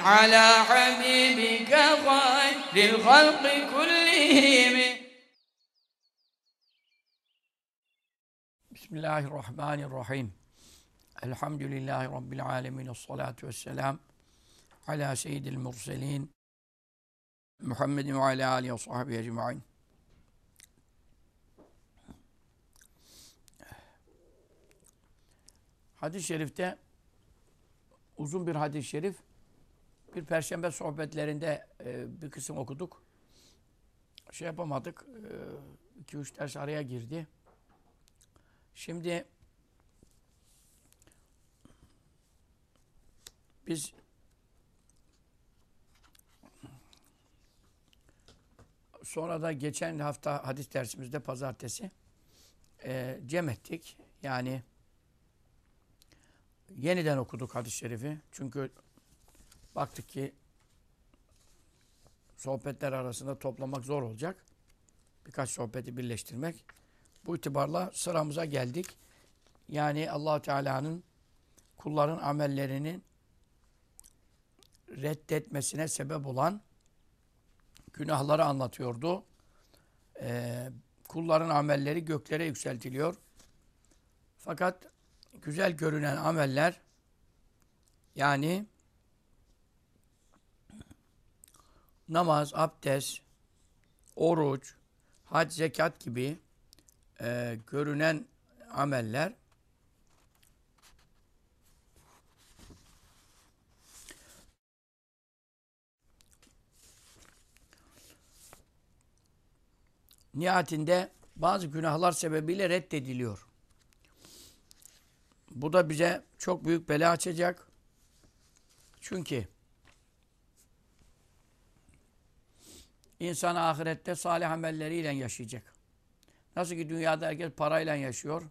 على حبيبك خير الخلق كلهم. بسم الله الرحمن الرحيم. الحمد لله رب العالمين الصلاة والسلام على سيد المرسلين محمد وعلى آله وصحبه أجمعين. Hadis-i şerifte uzun bir hadis-i şerif. Bir perşembe sohbetlerinde e, bir kısım okuduk. Şey yapamadık. 2-3 ders araya girdi. Şimdi biz sonra da geçen hafta hadis dersimizde pazartesi e, cem ettik. Yani yeniden okuduk hadis-i şerifi. Çünkü baktık ki sohbetler arasında toplamak zor olacak. Birkaç sohbeti birleştirmek. Bu itibarla sıramıza geldik. Yani allah Teala'nın kulların amellerinin reddetmesine sebep olan günahları anlatıyordu. Ee, kulların amelleri göklere yükseltiliyor. Fakat güzel görünen ameller yani namaz, abdest, oruç, hac, zekat gibi e, görünen ameller nihayetinde bazı günahlar sebebiyle reddediliyor. Bu da bize çok büyük bela açacak. Çünkü insan ahirette salih amelleriyle yaşayacak. Nasıl ki dünyada herkes parayla yaşıyor.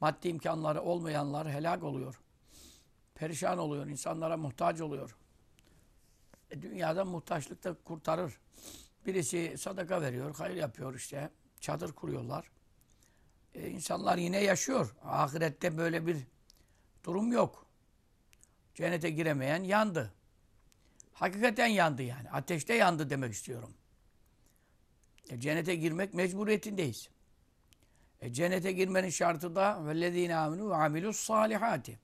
Maddi imkanları olmayanlar helak oluyor. Perişan oluyor. insanlara muhtaç oluyor. E, dünyada muhtaçlık da kurtarır. Birisi sadaka veriyor, hayır yapıyor işte. Çadır kuruyorlar. E, insanlar yine yaşıyor. Ahirette böyle bir durum yok. Cennete giremeyen yandı. Hakikaten yandı yani. Ateşte yandı demek istiyorum. E, cennete girmek mecburiyetindeyiz. E, cennete girmenin şartı da وَالَّذ۪ينَ آمِنُوا وَعَمِلُوا الصَّالِحَاتِ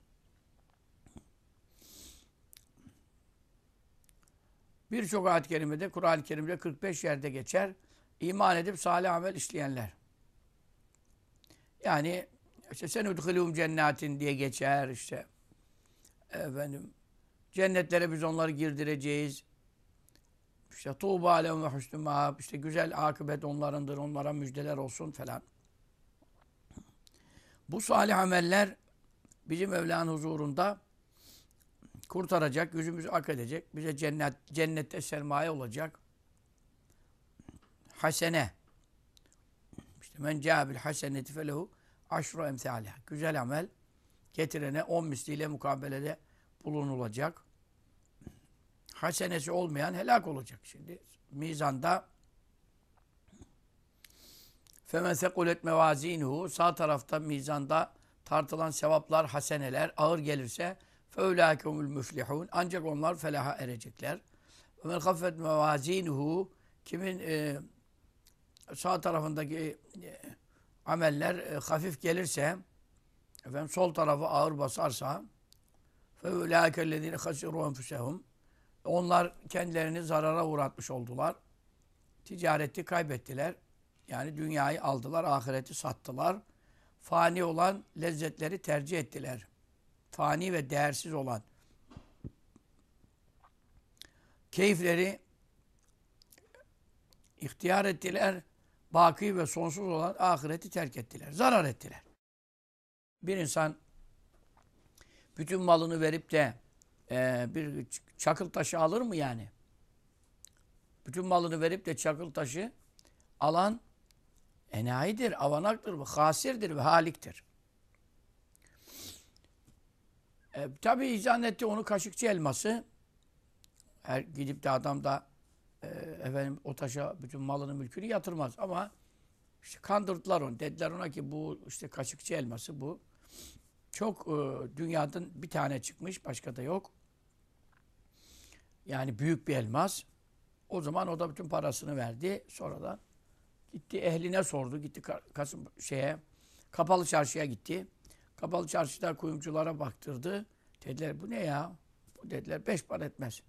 Birçok ayet-i kerimede, Kur'an-ı Kerim'de 45 yerde geçer. İman edip salih amel işleyenler. Yani işte sen udhulûm cennetin diye geçer işte. Efendim cennetlere biz onları girdireceğiz. İşte tuğba alem ve husnü mahab. İşte güzel akıbet onlarındır. Onlara müjdeler olsun falan. Bu salih ameller bizim Mevla'nın huzurunda kurtaracak, yüzümüzü ak edecek. Bize cennet, cennette sermaye olacak. Hasene. İşte men câbil haseneti felehu aşru emthâliha. Güzel amel getirene on misliyle mukabelede bulunulacak. Hasenesi olmayan helak olacak. Şimdi mizanda femen sekulet mevazinuhu sağ tarafta mizanda tartılan sevaplar, haseneler ağır gelirse feulâkemül müflihûn ancak onlar felaha erecekler. Men haffet mevazinuhu kimin e, sağ tarafındaki e, ameller e, hafif gelirse efendim sol tarafı ağır basarsa فَاُولَٰئِكَ الَّذ۪ينَ خَسِرُوا اَنْفُسَهُمْ Onlar kendilerini zarara uğratmış oldular. Ticareti kaybettiler. Yani dünyayı aldılar, ahireti sattılar. Fani olan lezzetleri tercih ettiler. Fani ve değersiz olan keyifleri ihtiyar ettiler. Baki ve sonsuz olan ahireti terk ettiler. Zarar ettiler. Bir insan bütün malını verip de e, bir çakıl taşı alır mı yani? bütün malını verip de çakıl taşı alan enayidir, avanaktır, hasirdir ve haliktir. E, tabii etti onu kaşıkçı elması. Her gidip de adam da e, efendim o taşa bütün malını mülkünü yatırmaz ama işte kandırdılar onu. Dediler ona ki bu işte kaşıkçı elması bu. Çok e, dünyadan bir tane çıkmış, başka da yok. Yani büyük bir elmas. O zaman o da bütün parasını verdi. Sonradan gitti ehline sordu. Gitti Kasım şeye kapalı çarşıya gitti. Kapalı çarşıda kuyumculara baktırdı. Dediler bu ne ya? Bu dediler beş para etmez.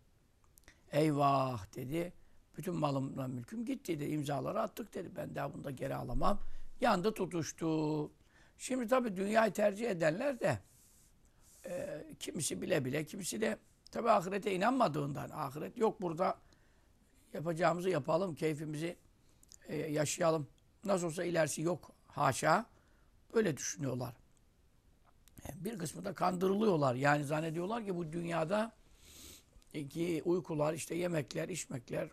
Eyvah dedi. Bütün malımla mülküm gitti dedi. İmzaları attık dedi. Ben daha bunu da geri alamam. Yandı tutuştu. Şimdi tabii dünyayı tercih edenler de e, kimisi bile bile, kimisi de tabii ahirete inanmadığından ahiret yok burada yapacağımızı yapalım, keyfimizi e, yaşayalım. Nasıl olsa ilerisi yok haşa. Böyle düşünüyorlar. Bir kısmı da kandırılıyorlar. Yani zannediyorlar ki bu dünyada ki uykular, işte yemekler, içmekler,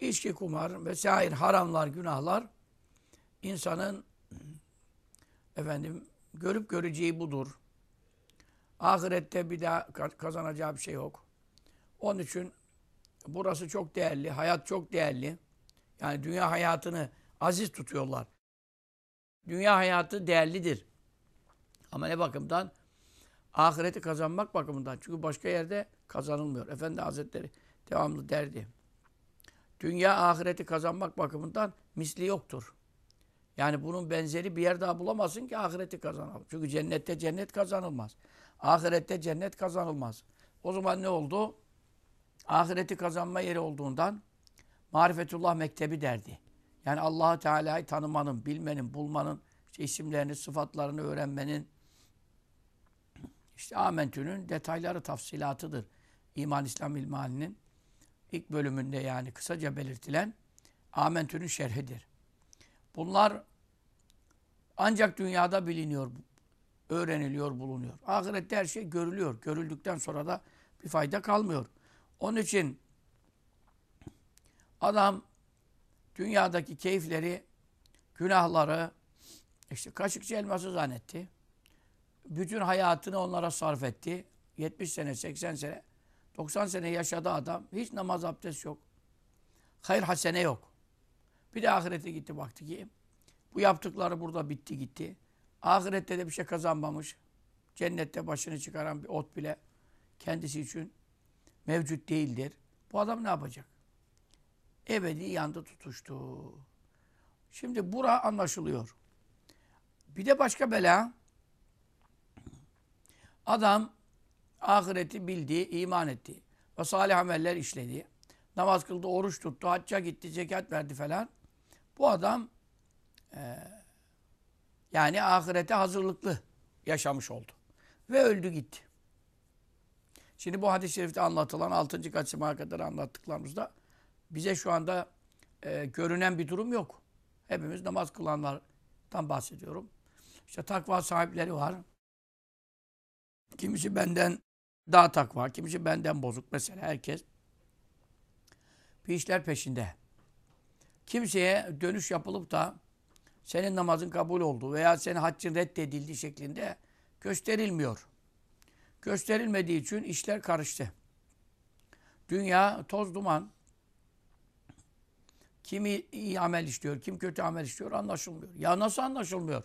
içki, kumar vesaire haramlar, günahlar insanın efendim görüp göreceği budur. Ahirette bir daha kazanacağı bir şey yok. Onun için burası çok değerli, hayat çok değerli. Yani dünya hayatını aziz tutuyorlar. Dünya hayatı değerlidir. Ama ne bakımdan? Ahireti kazanmak bakımından. Çünkü başka yerde kazanılmıyor. Efendi Hazretleri devamlı derdi. Dünya ahireti kazanmak bakımından misli yoktur. Yani bunun benzeri bir yer daha bulamazsın ki ahireti kazanalım. Çünkü cennette cennet kazanılmaz. Ahirette cennet kazanılmaz. O zaman ne oldu? Ahireti kazanma yeri olduğundan Marifetullah Mektebi derdi. Yani allah Teala'yı tanımanın, bilmenin, bulmanın, işte isimlerini, sıfatlarını öğrenmenin, işte Amentü'nün detayları, tafsilatıdır. İman İslam İlmihali'nin ilk bölümünde yani kısaca belirtilen Amentü'nün şerhidir. Bunlar ancak dünyada biliniyor, öğreniliyor, bulunuyor. Ahirette her şey görülüyor. Görüldükten sonra da bir fayda kalmıyor. Onun için adam dünyadaki keyifleri, günahları, işte kaşıkçı elması zannetti. Bütün hayatını onlara sarf etti. 70 sene, 80 sene, 90 sene yaşadı adam. Hiç namaz abdest yok. Hayır hasene yok. Bir de ahirete gitti baktı ki bu yaptıkları burada bitti gitti. Ahirette de bir şey kazanmamış. Cennette başını çıkaran bir ot bile kendisi için mevcut değildir. Bu adam ne yapacak? Ebedi yandı tutuştu. Şimdi bura anlaşılıyor. Bir de başka bela. Adam ahireti bildi, iman etti. Ve salih ameller işledi. Namaz kıldı, oruç tuttu, hacca gitti, zekat verdi falan. Bu adam e, yani ahirete hazırlıklı yaşamış oldu. Ve öldü gitti. Şimdi bu hadis-i şerifte anlatılan 6. kaçıma kadar anlattıklarımızda bize şu anda e, görünen bir durum yok. Hepimiz namaz kılanlardan bahsediyorum. İşte takva sahipleri var. Kimisi benden daha takva, kimisi benden bozuk. Mesela herkes bir işler peşinde. Kimseye dönüş yapılıp da senin namazın kabul oldu veya senin haccın reddedildi şeklinde gösterilmiyor. Gösterilmediği için işler karıştı. Dünya toz duman. Kimi iyi amel işliyor, kim kötü amel işliyor anlaşılmıyor. Ya nasıl anlaşılmıyor?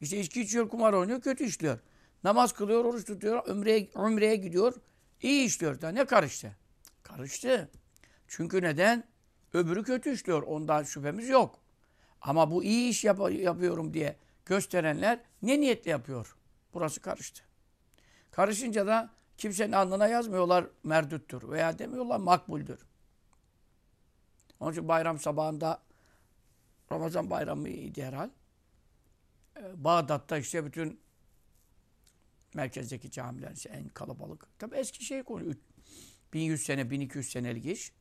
İşte içki içiyor, kumar oynuyor, kötü işliyor. Namaz kılıyor, oruç tutuyor, ömreye, ömreye gidiyor, iyi işliyor. Da ne karıştı? Karıştı. Çünkü neden? Öbürü kötü işliyor. Ondan şüphemiz yok. Ama bu iyi iş yap yapıyorum diye gösterenler ne niyetle yapıyor? Burası karıştı. Karışınca da kimsenin alnına yazmıyorlar merdüttür veya demiyorlar makbuldür. Onun için bayram sabahında Ramazan bayramıydı herhal. Ee, Bağdat'ta işte bütün merkezdeki camiler en kalabalık. Tabi eski şey konu. 1100 sene, 1200 senelik iş.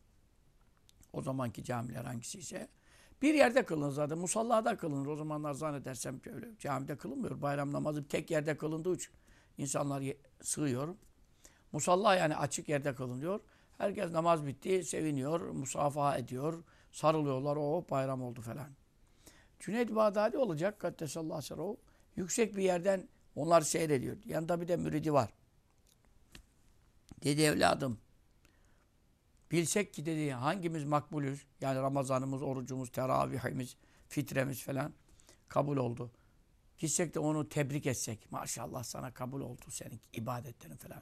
O zamanki camiler hangisi ise. Bir yerde kılınır zaten. Musallada kılınır. O zamanlar zannedersem öyle camide kılınmıyor. Bayram namazı tek yerde kılındığı için insanlar sığıyor. Musalla yani açık yerde kılınıyor. Herkes namaz bitti, seviniyor, musafaha ediyor, sarılıyorlar, o bayram oldu falan. Cüneyd Bağdadi olacak, Kaddesallahu aleyhi Yüksek bir yerden onlar seyrediyor. Yanında bir de müridi var. Dedi evladım, bilsek ki dedi hangimiz makbulüz, yani Ramazanımız, orucumuz, teravihimiz, fitremiz falan kabul oldu. Gitsek de onu tebrik etsek. Maşallah sana kabul oldu senin ibadetlerin falan.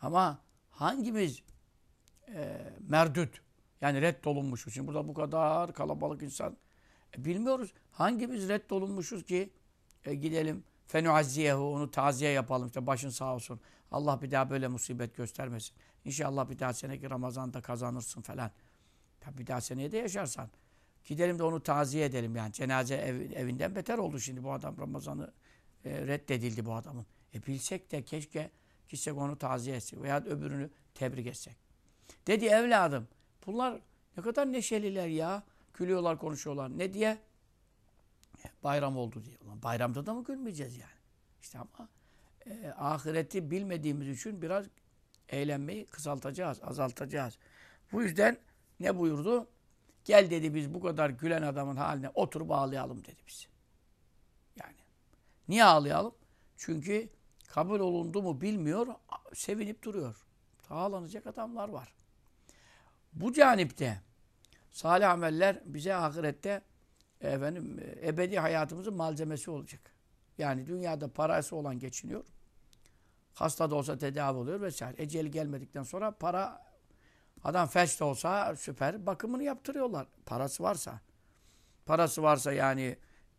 Ama hangimiz e, merdut, yani reddolunmuşuz. Şimdi burada bu kadar kalabalık insan e, bilmiyoruz. Hangimiz reddolunmuşuz ki e, gidelim fenuazziyehu onu taziye yapalım işte başın sağ olsun. Allah bir daha böyle musibet göstermesin. İnşallah bir daha seneki Ramazan'da kazanırsın falan. Ya bir daha seneye de yaşarsan. Gidelim de onu taziye edelim yani. Cenaze ev, evinden beter oldu şimdi bu adam Ramazan'ı e, reddedildi bu adamın. E bilsek de keşke gitsek onu taziye etsek veya öbürünü tebrik etsek. Dedi evladım bunlar ne kadar neşeliler ya. Gülüyorlar konuşuyorlar. Ne diye? Bayram oldu diye. Ulan bayramda da mı gülmeyeceğiz yani? İşte ama e, ahireti bilmediğimiz için biraz eğlenmeyi kısaltacağız, azaltacağız. Bu yüzden ne buyurdu? Gel dedi biz bu kadar gülen adamın haline oturup ağlayalım dedi biz. Yani niye ağlayalım? Çünkü kabul olundu mu bilmiyor, sevinip duruyor. Ağlanacak adamlar var. Bu canipte salih ameller bize ahirette efendim ebedi hayatımızın malzemesi olacak. Yani dünyada parası olan geçiniyor. Hasta da olsa tedavi oluyor vesaire. Eceli gelmedikten sonra para adam felç de olsa süper bakımını yaptırıyorlar. Parası varsa. Parası varsa yani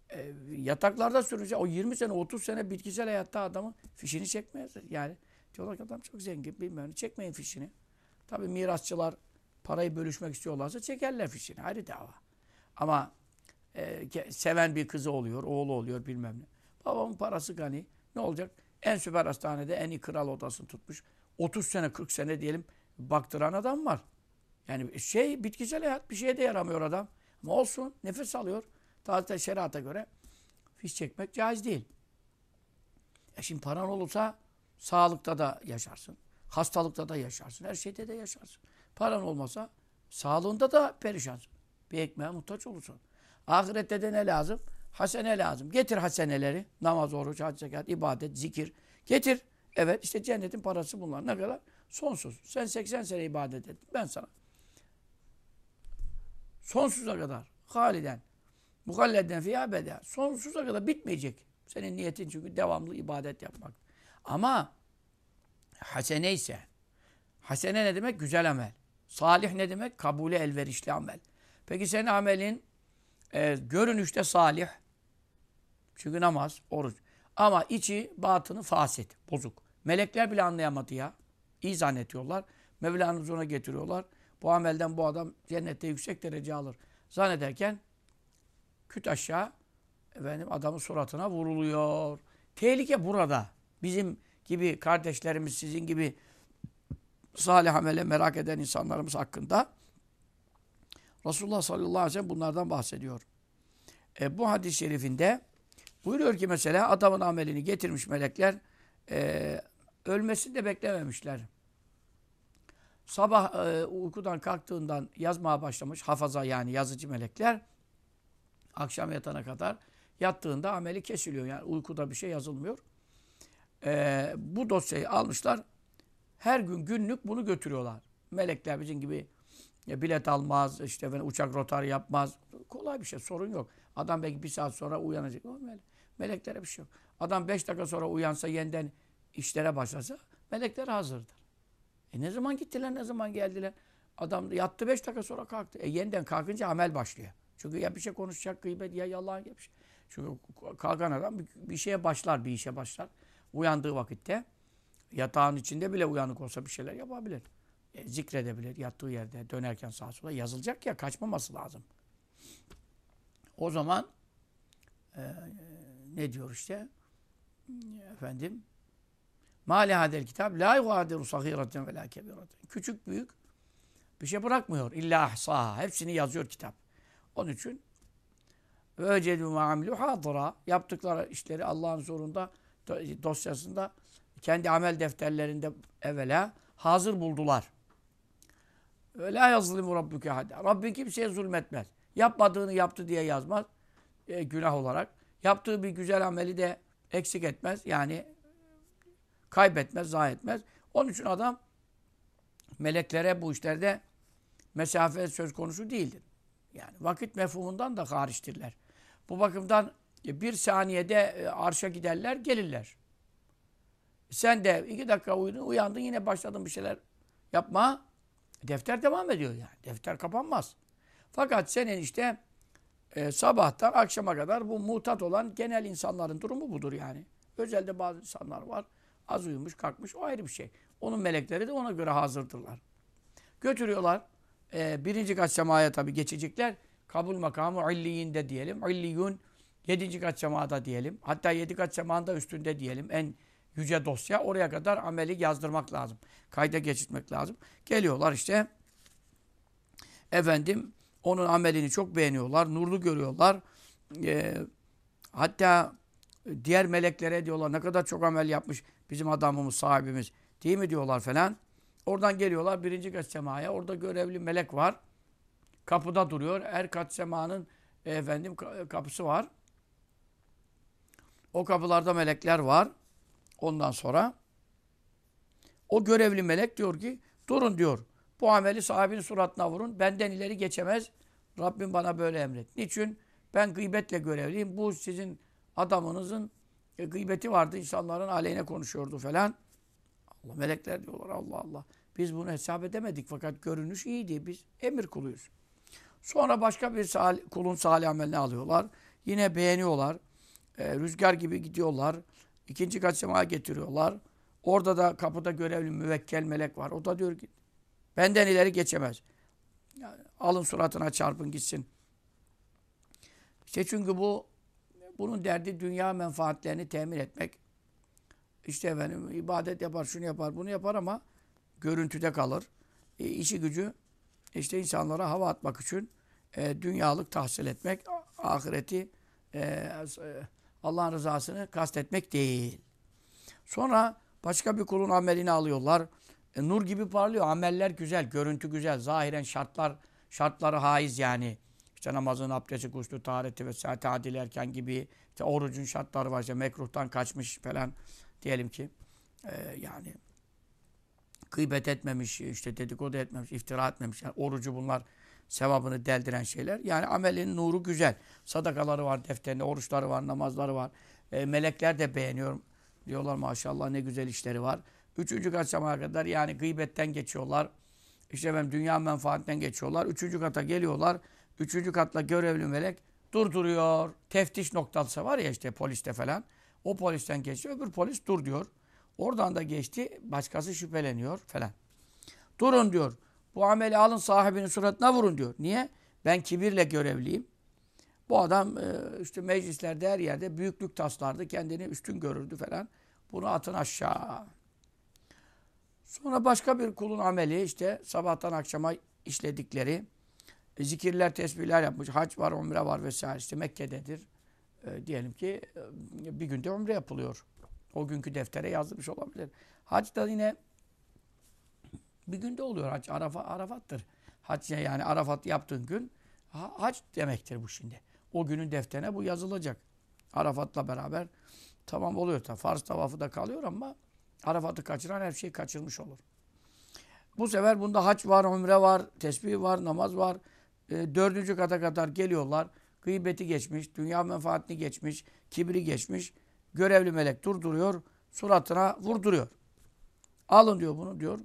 e, yataklarda sürünce o 20 sene 30 sene bitkisel hayatta adamın fişini çekmez. Yani diyorlar ki adam çok zengin bilmiyorum çekmeyin fişini. Tabi mirasçılar parayı bölüşmek istiyorlarsa çekerler fişini. Ayrı dava. Ama e, seven bir kızı oluyor, oğlu oluyor bilmem ne. Babamın parası gani. Ne olacak? En süper hastanede en iyi kral odasını tutmuş. 30 sene 40 sene diyelim baktıran adam var. Yani şey bitkisel hayat bir şeye de yaramıyor adam. Ama olsun nefes alıyor. Taze şerata göre fiş çekmek caiz değil. E şimdi paran olursa sağlıkta da yaşarsın. Hastalıkta da yaşarsın. Her şeyde de yaşarsın. Paran olmasa sağlığında da perişansın. Bir ekmeğe muhtaç olursun. Ahirette de ne lazım? Hasene lazım. Getir haseneleri. Namaz, oruç, hac, zekat, ibadet, zikir. Getir. Evet işte cennetin parası bunlar. Ne kadar? Sonsuz. Sen 80 sene ibadet et. Ben sana. Sonsuza kadar. Haliden. Mukalleden fiyâ beda. Sonsuza kadar bitmeyecek. Senin niyetin çünkü devamlı ibadet yapmak. Ama hasene ise hasene ne demek? Güzel amel. Salih ne demek? Kabule elverişli amel. Peki senin amelin e, görünüşte salih. Çünkü namaz, oruç. Ama içi, batını fasit, bozuk. Melekler bile anlayamadı ya. İyi zannediyorlar. Mevla'nın huzuruna getiriyorlar. Bu amelden bu adam cennette yüksek derece alır. Zannederken küt aşağı efendim adamın suratına vuruluyor. Tehlike burada. Bizim gibi kardeşlerimiz, sizin gibi salih amele merak eden insanlarımız hakkında Resulullah sallallahu aleyhi ve sellem bunlardan bahsediyor. E, bu hadis-i şerifinde buyuruyor ki mesela adamın amelini getirmiş melekler e, ölmesini de beklememişler. Sabah e, uykudan kalktığından yazmaya başlamış hafaza yani yazıcı melekler akşam yatana kadar yattığında ameli kesiliyor. Yani uykuda bir şey yazılmıyor. E, bu dosyayı almışlar. Her gün günlük bunu götürüyorlar. Melekler bizim gibi ya bilet almaz, işte uçak rotar yapmaz. Kolay bir şey, sorun yok. Adam belki bir saat sonra uyanacak. O melek, meleklere bir şey yok. Adam beş dakika sonra uyansa, yeniden işlere başlasa, melekler hazırdır. E ne zaman gittiler, ne zaman geldiler? Adam yattı beş dakika sonra kalktı. E yeniden kalkınca amel başlıyor. Çünkü ya bir şey konuşacak gıybet ya yalan ya bir şey. Çünkü kalkan adam bir şeye başlar, bir işe başlar. Uyandığı vakitte yatağın içinde bile uyanık olsa bir şeyler yapabilir. E, zikredebilir yattığı yerde dönerken sağa sola yazılacak ya kaçmaması lazım. O zaman e, ne diyor işte efendim Mali hadel kitap la yugadiru sahiraten ve la kebiraten. Küçük büyük bir şey bırakmıyor. İlla ahsaha. Hepsini yazıyor kitap. Onun için ve ecedü ma'amilu hadıra. Yaptıkları işleri Allah'ın zorunda dosyasında kendi amel defterlerinde evvela hazır buldular. La yazlimu rabbuke hada. Rabbin kimseye zulmetmez. Yapmadığını yaptı diye yazmaz. E, günah olarak. Yaptığı bir güzel ameli de eksik etmez. Yani kaybetmez, zayi etmez. Onun için adam meleklere bu işlerde mesafe söz konusu değildir. Yani vakit mefhumundan da hariçtirler. Bu bakımdan bir saniyede e, arşa giderler, gelirler. Sen de iki dakika uyudun, uyandın yine başladın bir şeyler yapma. Defter devam ediyor yani. Defter kapanmaz. Fakat senin işte e, sabahtan akşama kadar bu mutat olan genel insanların durumu budur yani. Özelde bazı insanlar var. Az uyumuş, kalkmış. O ayrı bir şey. Onun melekleri de ona göre hazırdırlar. Götürüyorlar. E, birinci kat semaya tabi geçecekler. Kabul makamı illiyinde diyelim. İlliyun yedinci kat semada diyelim. Hatta yedi kat semanda üstünde diyelim. En yüce dosya. Oraya kadar ameli yazdırmak lazım. Kayda geçirmek lazım. Geliyorlar işte. Efendim onun amelini çok beğeniyorlar. Nurlu görüyorlar. E, hatta diğer meleklere diyorlar ne kadar çok amel yapmış bizim adamımız, sahibimiz. Değil mi diyorlar falan. Oradan geliyorlar birinci kat semaya. Orada görevli melek var. Kapıda duruyor. Her kat semanın efendim kapısı var. O kapılarda melekler var. Ondan sonra o görevli melek diyor ki durun diyor. Bu ameli sahibinin suratına vurun. Benden ileri geçemez. Rabbim bana böyle emret. Niçin? Ben gıybetle görevliyim. Bu sizin adamınızın e, gıybeti vardı. İnsanların aleyhine konuşuyordu falan. Allah melekler diyorlar Allah Allah. Biz bunu hesap edemedik fakat görünüş iyiydi. Biz emir kuluyuz. Sonra başka bir sal kulun salih amelini alıyorlar. Yine beğeniyorlar. E, rüzgar gibi gidiyorlar. İkinci kat getiriyorlar. Orada da kapıda görevli müvekkel melek var. O da diyor ki benden ileri geçemez. Alın suratına çarpın gitsin. İşte çünkü bu bunun derdi dünya menfaatlerini temin etmek. İşte efendim ibadet yapar, şunu yapar, bunu yapar ama görüntüde kalır. E, işi gücü işte insanlara hava atmak için e, dünyalık tahsil etmek, ahireti e, e, Allah'ın rızasını kastetmek değil. Sonra başka bir kulun amelini alıyorlar. E, nur gibi parlıyor. Ameller güzel, görüntü güzel. Zahiren şartlar şartları haiz yani. İşte namazın, abdesti, kuşlu, tahareti vesaire tadil erken gibi. İşte orucun şartları var. İşte mekruhtan kaçmış falan diyelim ki. E, yani gıybet etmemiş, işte dedikodu etmemiş, iftira etmemiş. Yani orucu bunlar sevabını deldiren şeyler. Yani amelin nuru güzel. Sadakaları var defterinde, oruçları var, namazları var. E, melekler de beğeniyor. Diyorlar maşallah ne güzel işleri var. Üçüncü kat semaya kadar yani gıybetten geçiyorlar. İşte ben dünya menfaatinden geçiyorlar. Üçüncü kata geliyorlar. Üçüncü katla görevli melek durduruyor. Teftiş noktası var ya işte poliste falan. O polisten geçiyor. Öbür polis dur diyor. Oradan da geçti. Başkası şüpheleniyor falan. Durun diyor. Bu ameli alın sahibinin suratına vurun diyor. Niye? Ben kibirle görevliyim. Bu adam e, işte meclislerde her yerde büyüklük taslardı. Kendini üstün görürdü falan. Bunu atın aşağı. Sonra başka bir kulun ameli işte sabahtan akşama işledikleri e, zikirler, tesbihler yapmış. Hac var, umre var vesaire. işte Mekke'dedir. E, diyelim ki e, bir günde umre yapılıyor. O günkü deftere yazılmış olabilir. Hac da yine bir günde oluyor hac. Arafa, Arafat'tır. Hac yani Arafat yaptığın gün ha, hac demektir bu şimdi. O günün defterine bu yazılacak. Arafat'la beraber tamam oluyor. Farz tavafı da kalıyor ama Arafat'ı kaçıran her şeyi kaçırmış olur. Bu sefer bunda hac var, umre var, tesbih var, namaz var. E, dördüncü kata kadar geliyorlar. Gıybeti geçmiş, dünya menfaatini geçmiş, kibri geçmiş. Görevli melek durduruyor, suratına vurduruyor. Alın diyor bunu diyor.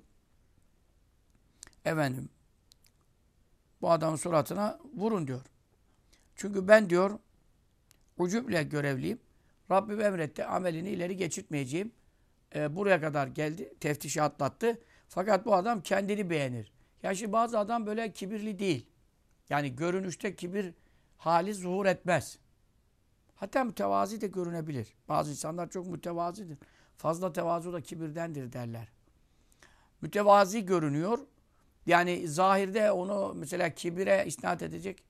Efendim, bu adamın suratına vurun diyor. Çünkü ben diyor, ucuble görevliyim. Rabbim emretti, amelini ileri geçirtmeyeceğim. E, buraya kadar geldi, teftişi atlattı. Fakat bu adam kendini beğenir. Ya şimdi bazı adam böyle kibirli değil. Yani görünüşte kibir hali zuhur etmez. Hatta mütevazi de görünebilir. Bazı insanlar çok mütevazidir. Fazla tevazu da kibirdendir derler. Mütevazi görünüyor. Yani zahirde onu mesela kibire isnat edecek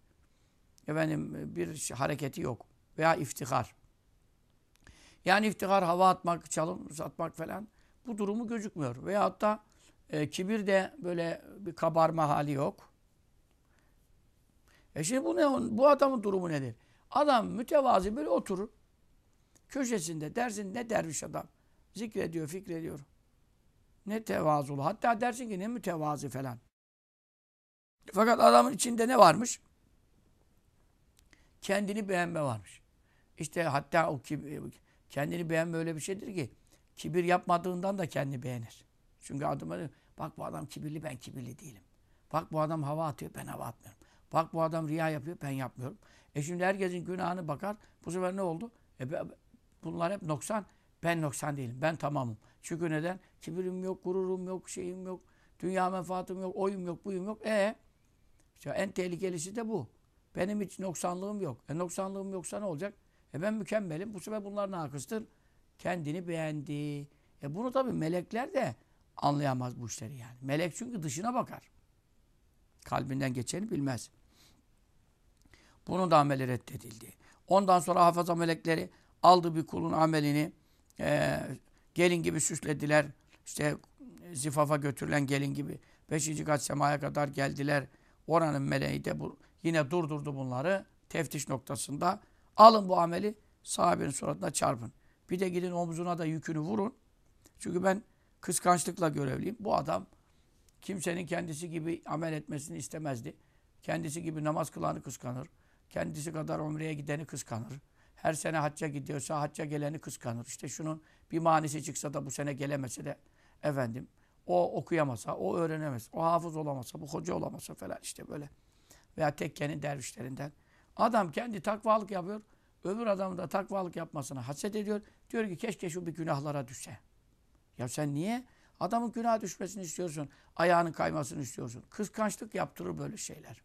efendim bir hareketi yok. Veya iftihar. Yani iftihar hava atmak, çalım satmak falan bu durumu gözükmüyor. Veyahut da E, kibir de böyle bir kabarma hali yok. E şimdi bu ne? Bu adamın durumu nedir? Adam mütevazi böyle oturur. Köşesinde dersin ne derviş adam. Zikrediyor, fikrediyor. Ne tevazulu. Hatta dersin ki ne mütevazi falan. Fakat adamın içinde ne varmış? Kendini beğenme varmış. İşte hatta o kendini beğenme öyle bir şeydir ki kibir yapmadığından da kendini beğenir. Çünkü adıma bak bu adam kibirli ben kibirli değilim. Bak bu adam hava atıyor ben hava atmıyorum. Bak bu adam riya yapıyor ben yapmıyorum. E şimdi herkesin günahını bakar. Bu sefer ne oldu? E bunlar hep noksan. Ben noksan değilim. Ben tamamım. Çünkü neden? Kibirim yok, gururum yok, şeyim yok. Dünya menfaatım yok, oyum yok, buyum yok. E işte en tehlikelisi de bu. Benim hiç noksanlığım yok. E noksanlığım yoksa ne olacak? E ben mükemmelim. Bu sefer bunlar nakıstır. Kendini beğendi. E bunu tabii melekler de anlayamaz bu işleri yani. Melek çünkü dışına bakar. Kalbinden geçeni bilmez. Bunun da ameli reddedildi. Ondan sonra hafaza melekleri aldı bir kulun amelini e, gelin gibi süslediler. İşte zifafa götürülen gelin gibi. Beşinci kat semaya kadar geldiler. Oranın meleği de bu, yine durdurdu bunları. Teftiş noktasında. Alın bu ameli sahabenin suratına çarpın. Bir de gidin omzuna da yükünü vurun. Çünkü ben kıskançlıkla görevliyim. Bu adam kimsenin kendisi gibi amel etmesini istemezdi. Kendisi gibi namaz kılanı kıskanır. Kendisi kadar umreye gideni kıskanır. Her sene hacca gidiyorsa hacca geleni kıskanır. İşte şunun bir manisi çıksa da bu sene gelemese de efendim o okuyamasa, o öğrenemez, o hafız olamasa, bu hoca olamasa falan işte böyle. Veya tekkenin dervişlerinden. Adam kendi takvalık yapıyor. Öbür adamın da takvalık yapmasına haset ediyor. Diyor ki keşke şu bir günahlara düşse. Ya sen niye adamın günah düşmesini istiyorsun? Ayağının kaymasını istiyorsun. Kıskançlık yaptırır böyle şeyler.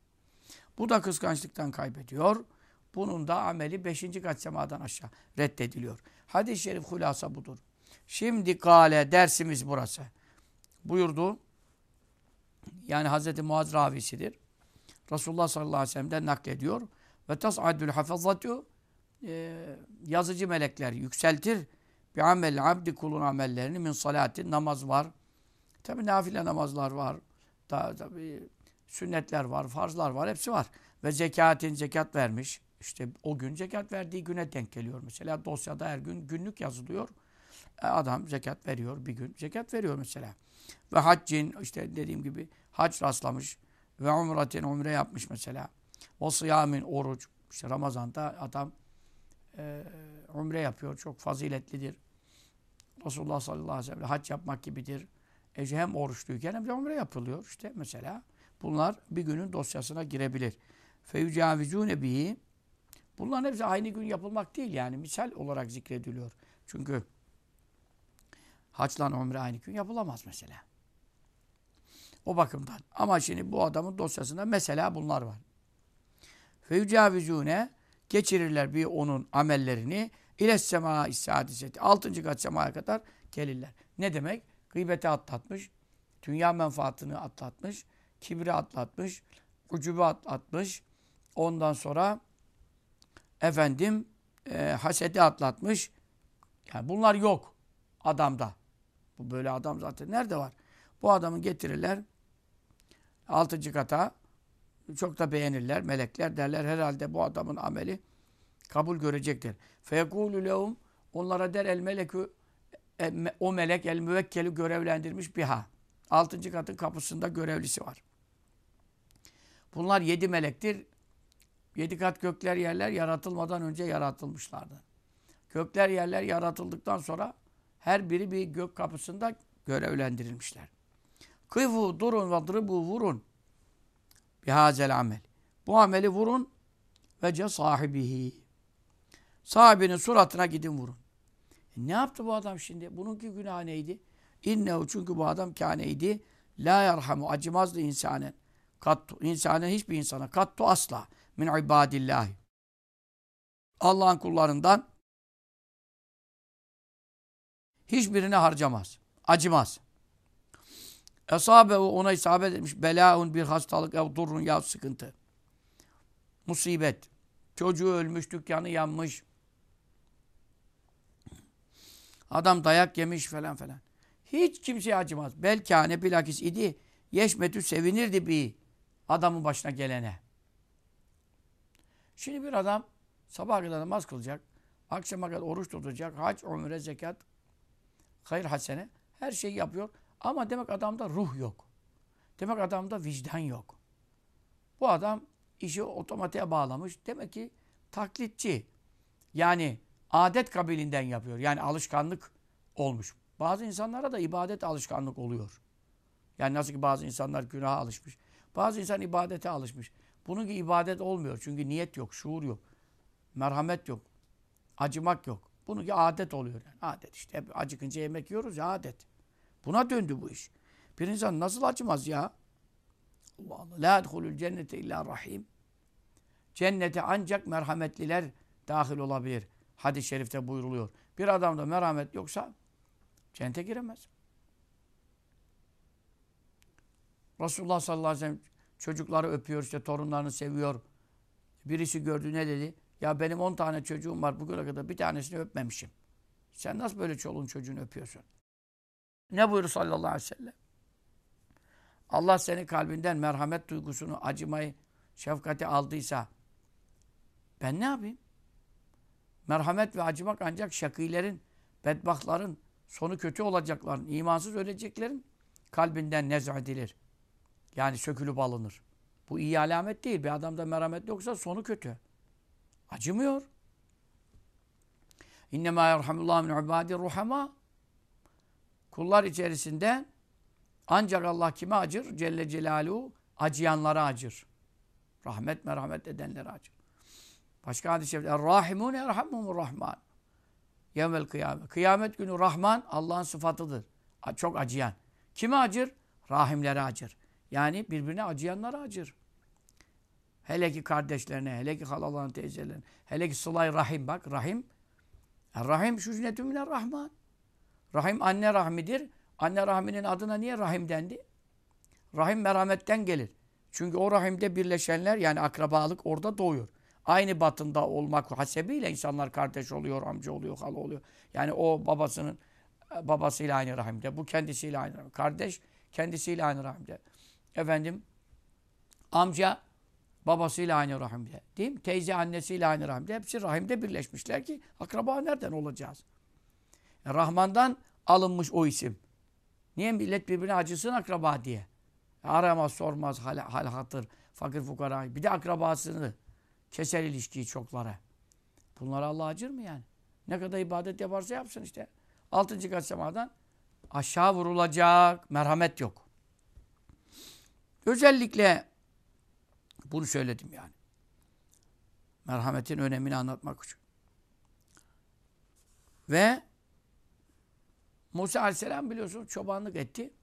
Bu da kıskançlıktan kaybediyor. Bunun da ameli beşinci kat semadan aşağı reddediliyor. Hadis-i şerif hulasa budur. Şimdi gale dersimiz burası. Buyurdu. Yani Hz. Muaz ravisidir. Resulullah sallallahu aleyhi ve sellem'den naklediyor. Ve tas'adül hafazatü yazıcı melekler yükseltir. Bir amel abdi kulun amellerini min salati namaz var. Tabi nafile namazlar var. Da, tabi sünnetler var, farzlar var, hepsi var. Ve zekatin zekat vermiş. İşte o gün zekat verdiği güne denk geliyor. Mesela dosyada her gün günlük yazılıyor. E, adam zekat veriyor bir gün. Zekat veriyor mesela. Ve haccin işte dediğim gibi hac rastlamış. Ve umretin umre yapmış mesela. O sıyamin oruç. İşte Ramazan'da adam e, umre yapıyor. Çok faziletlidir. Resulullah sallallahu aleyhi ve sellem hac yapmak gibidir. E, hem oruçluyken hem de umre yapılıyor. işte mesela bunlar bir günün dosyasına girebilir. Feyucavizûne bihi Bunların hepsi aynı gün yapılmak değil yani. Misal olarak zikrediliyor. Çünkü haçla umre aynı gün yapılamaz mesela. O bakımdan. Ama şimdi bu adamın dosyasında mesela bunlar var. Feyucavizûne geçirirler bir onun amellerini ile sema sadiseti. Altıncı kat semaya kadar gelirler. Ne demek? Gıybeti atlatmış, dünya menfaatını atlatmış, kibri atlatmış, ucubu atlatmış. Ondan sonra efendim e, hasedi atlatmış. Yani bunlar yok adamda. Bu böyle adam zaten nerede var? Bu adamı getirirler altıncı kata çok da beğenirler. Melekler derler herhalde bu adamın ameli kabul görecektir. Fekulu lehum onlara der el melekü e, o melek el müvekkeli görevlendirmiş biha. Altıncı katın kapısında görevlisi var. Bunlar yedi melektir. Yedi kat gökler yerler yaratılmadan önce yaratılmışlardı. Gökler yerler yaratıldıktan sonra her biri bir gök kapısında görevlendirilmişler. Kıvu durun ve dribu vurun. Bihazel amel. Bu ameli vurun ve ce sahibihi. Sahibinin suratına gidin vurun. E ne yaptı bu adam şimdi? Bununki günah neydi? İnnehu çünkü bu adam kâneydi. La yarhamu acımazdı insanen. Kattu, insanen hiçbir insana. Kattu asla. Min ibadillahi. Allah'ın kullarından hiçbirine harcamaz. Acımaz. Esabehu ona isabet etmiş. Belaun bir hastalık ev durun ya sıkıntı. Musibet. Çocuğu ölmüş, dükkanı yanmış. Adam dayak yemiş falan falan. Hiç kimseye acımaz. Belkâne bilakis idi. Yeşmetü sevinirdi bir adamın başına gelene. Şimdi bir adam sabah kadar namaz kılacak. Akşama kadar oruç tutacak. Hac, umre, zekat, hayır hasene. Her şeyi yapıyor. Ama demek adamda ruh yok. Demek adamda vicdan yok. Bu adam işi otomatiğe bağlamış. Demek ki taklitçi. Yani adet kabilinden yapıyor. Yani alışkanlık olmuş. Bazı insanlara da ibadet alışkanlık oluyor. Yani nasıl ki bazı insanlar günaha alışmış. Bazı insan ibadete alışmış. Bunun gibi ibadet olmuyor. Çünkü niyet yok, şuur yok. Merhamet yok. Acımak yok. Bunun gibi adet oluyor. Yani. Adet işte. Hep acıkınca yemek yiyoruz ya adet. Buna döndü bu iş. Bir insan nasıl acımaz ya? Allah Allah. La edhulul cennete illa rahim. Cennete ancak merhametliler dahil olabilir. Hadis-i şerifte buyruluyor. Bir adamda merhamet yoksa cennete giremez. Resulullah sallallahu aleyhi ve sellem çocukları öpüyor, işte torunlarını seviyor. Birisi gördü ne dedi? Ya benim 10 tane çocuğum var bugüne kadar bir tanesini öpmemişim. Sen nasıl böyle çoluğun çocuğunu öpüyorsun? Ne buyurur sallallahu aleyhi ve sellem? Allah senin kalbinden merhamet duygusunu, acımayı, şefkati aldıysa ben ne yapayım? Merhamet ve acımak ancak şakilerin, bedbahtların, sonu kötü olacakların, imansız öleceklerin kalbinden nez'edilir. Yani sökülüp alınır. Bu iyi alamet değil. Bir adamda merhamet yoksa sonu kötü. Acımıyor. İnnemâ yerhamullahu min ibâdir ruhamâ. Kullar içerisinde ancak Allah kime acır? Celle Celaluhu acıyanlara acır. Rahmet merhamet edenlere acır. Başka hadis-i şerifte Er-Rahimûne yerhamhumur Rahman. Yevmel kıyamet. Kıyamet günü Rahman Allah'ın sıfatıdır. Çok acıyan. Kime acır? Rahimlere acır. Yani birbirine acıyanlara acır. Hele ki kardeşlerine, hele ki halalarına, teyzelerine, hele ki sılay rahim bak rahim. Rahim şu cünnetü rahman. Rahim anne rahmidir. Anne rahminin adına niye rahim dendi? Rahim merhametten gelir. Çünkü o rahimde birleşenler yani akrabalık orada doğuyor. Aynı batında olmak hasebiyle insanlar kardeş oluyor, amca oluyor, hala oluyor. Yani o babasının babasıyla aynı rahimde, bu kendisiyle aynı rahimde. Kardeş kendisiyle aynı rahimde. Efendim amca babasıyla aynı rahimde. Değil mi? Teyze annesiyle aynı rahimde. Hepsi rahimde birleşmişler ki akraba nereden olacağız? Rahman'dan alınmış o isim. Niye millet birbirine acısın akraba diye? Aramaz, sormaz, hal, hal hatır, fakir fukara. Bir de akrabasını keser ilişkiyi çoklara. Bunlara Allah acır mı yani? Ne kadar ibadet yaparsa yapsın işte. Altıncı kat semadan aşağı vurulacak. Merhamet yok. Özellikle bunu söyledim yani. Merhametin önemini anlatmak için. Ve Musa Aleyhisselam biliyorsunuz çobanlık etti.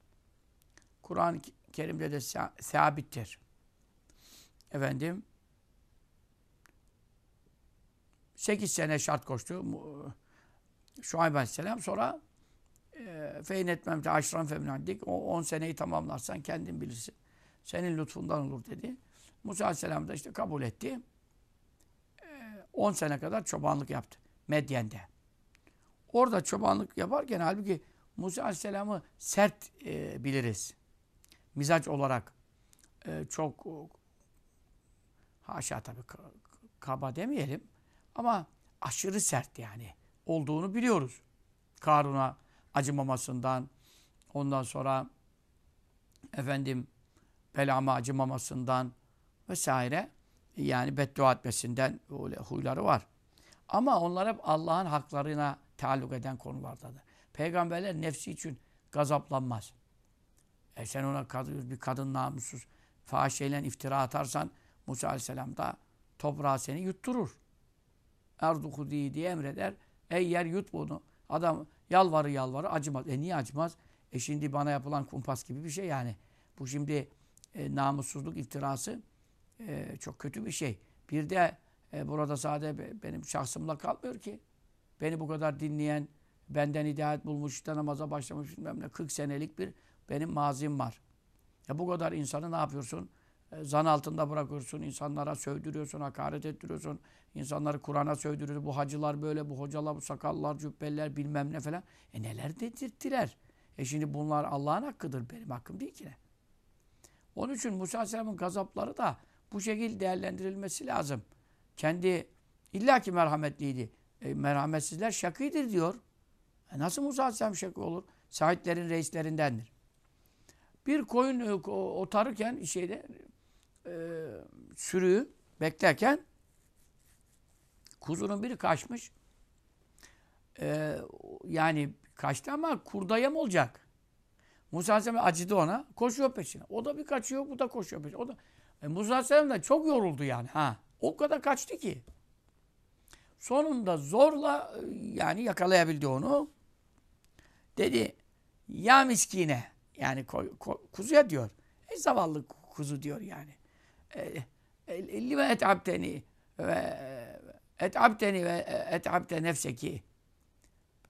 Kur'an-ı Kerim'de de sabittir. Efendim 8 sene şart koştu. Şuayb Aleyhisselam sonra feyn etmemte aşran femnandik. O 10 seneyi tamamlarsan kendin bilirsin. Senin lütfundan olur dedi. Musa Aleyhisselam da işte kabul etti. 10 sene kadar çobanlık yaptı. Medyen'de. Orada çobanlık yaparken halbuki Musa Aleyhisselam'ı sert e, biliriz. Mizaç olarak e, çok haşa tabii kaba demeyelim ama aşırı sert yani olduğunu biliyoruz. Karun'a acımamasından ondan sonra efendim Belam'a acımamasından vesaire yani beddua etmesinden öyle huyları var. Ama onlar hep Allah'ın haklarına taalluk eden konulardadır. Peygamberler nefsi için gazaplanmaz. E sen ona kadın, bir kadın namussuz fahişeyle iftira atarsan Musa Aleyhisselam da toprağı seni yutturur. Erduhu diye emreder. Ey yer yut bunu. Adam yalvarı yalvarı acımaz. E niye acımaz? E şimdi bana yapılan kumpas gibi bir şey yani. Bu şimdi e, namussuzluk iftirası e, çok kötü bir şey. Bir de e, burada sadece benim şahsımla kalmıyor ki. Beni bu kadar dinleyen, benden hidayet bulmuş, işte namaza başlamış bilmem ne, 40 senelik bir benim mazim var. Ya bu kadar insanı ne yapıyorsun? E, zan altında bırakıyorsun, insanlara sövdürüyorsun, hakaret ettiriyorsun. insanları Kur'an'a sövdürüyorsun. Bu hacılar böyle, bu hocalar, bu sakallar, cübbeller bilmem ne falan. E neler dedirttiler. E şimdi bunlar Allah'ın hakkıdır. Benim hakkım değil ki ne? Onun için Musa Aleyhisselam'ın gazapları da bu şekilde değerlendirilmesi lazım. Kendi illaki merhametliydi. E, merhametsizler şakıdır diyor. E nasıl Musa Aleyhisselam şakı olur? Saitlerin reislerindendir. Bir koyun e, otarırken şeyde e, sürüyü beklerken kuzunun biri kaçmış. E, yani kaçtı ama kurdaya mı olacak? Musa Aleyhisselam acıdı ona. Koşuyor peşine. O da bir kaçıyor, bu da koşuyor peşine. O da e, Musa Aleyhisselam da çok yoruldu yani. Ha. O kadar kaçtı ki. Sonunda zorla e, yani yakalayabildi onu. Dedi ya miskine yani ko, ko, kuzuya diyor. E, zavallı kuzu diyor yani. Elli ve et'abteni ve et'abteni ve et'abte nefseki.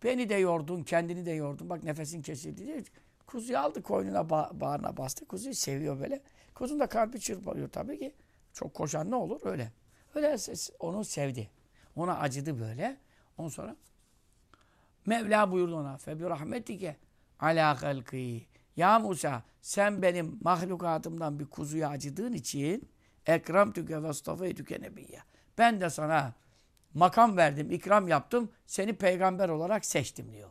Beni de yordun, kendini de yordun. Bak nefesin kesildi diye. Kuzuyu aldı koynuna ba bağrına bastı. Kuzuyu seviyor böyle. Kuzun da kalbi çırpalıyor tabii ki. Çok koşan ne olur öyle. Öyle onu sevdi. Ona acıdı böyle. Ondan sonra Mevla buyurdu ona. Febi rahmetike ala halki. Ya Musa sen benim mahlukatımdan bir kuzuya acıdığın için ekram tüke ve stafeytüke nebiyye. Ben de sana makam verdim, ikram yaptım. Seni peygamber olarak seçtim diyor.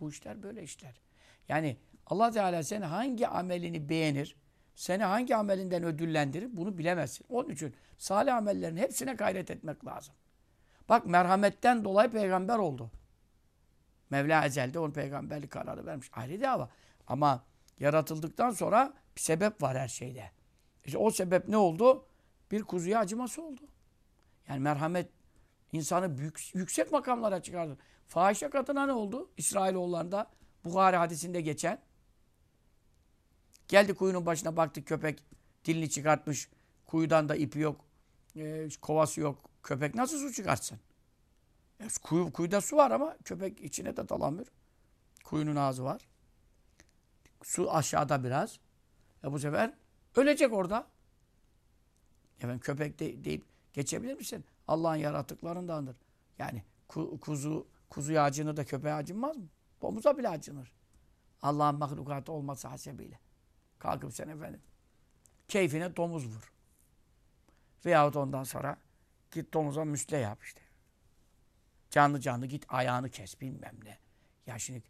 Bu işler böyle işler. Yani Allah Teala seni hangi amelini beğenir, seni hangi amelinden ödüllendirir bunu bilemezsin. Onun için salih amellerin hepsine gayret etmek lazım. Bak merhametten dolayı peygamber oldu. Mevla ezelde onun peygamberlik kararı vermiş. Ayrı dava. Ama yaratıldıktan sonra bir sebep var her şeyde. İşte o sebep ne oldu? Bir kuzuya acıması oldu. Yani merhamet insanı büyük, yüksek makamlara çıkardı. Fahişe kadına ne oldu? İsrailoğullarında Bukhari hadisinde geçen. Geldi kuyunun başına baktı köpek dilini çıkartmış. Kuyudan da ipi yok. E, kovası yok. Köpek nasıl su çıkartsın? E, kuyu, kuyuda su var ama köpek içine de dalamıyor. Kuyunun ağzı var. Su aşağıda biraz. E bu sefer ölecek orada. Efendim köpek de, deyip geçebilir misin? Allah'ın yaratıklarındandır. Yani ku, kuzu kuzuya acınır da köpeğe acınmaz mı? Domuza bile acınır. Allah'ın mahlukatı olması hasebiyle. Kalkıp sen efendim keyfine domuz vur. Veyahut ondan sonra git domuza müsle yap işte. Canlı canlı git ayağını kes bilmem ne. Ya şimdi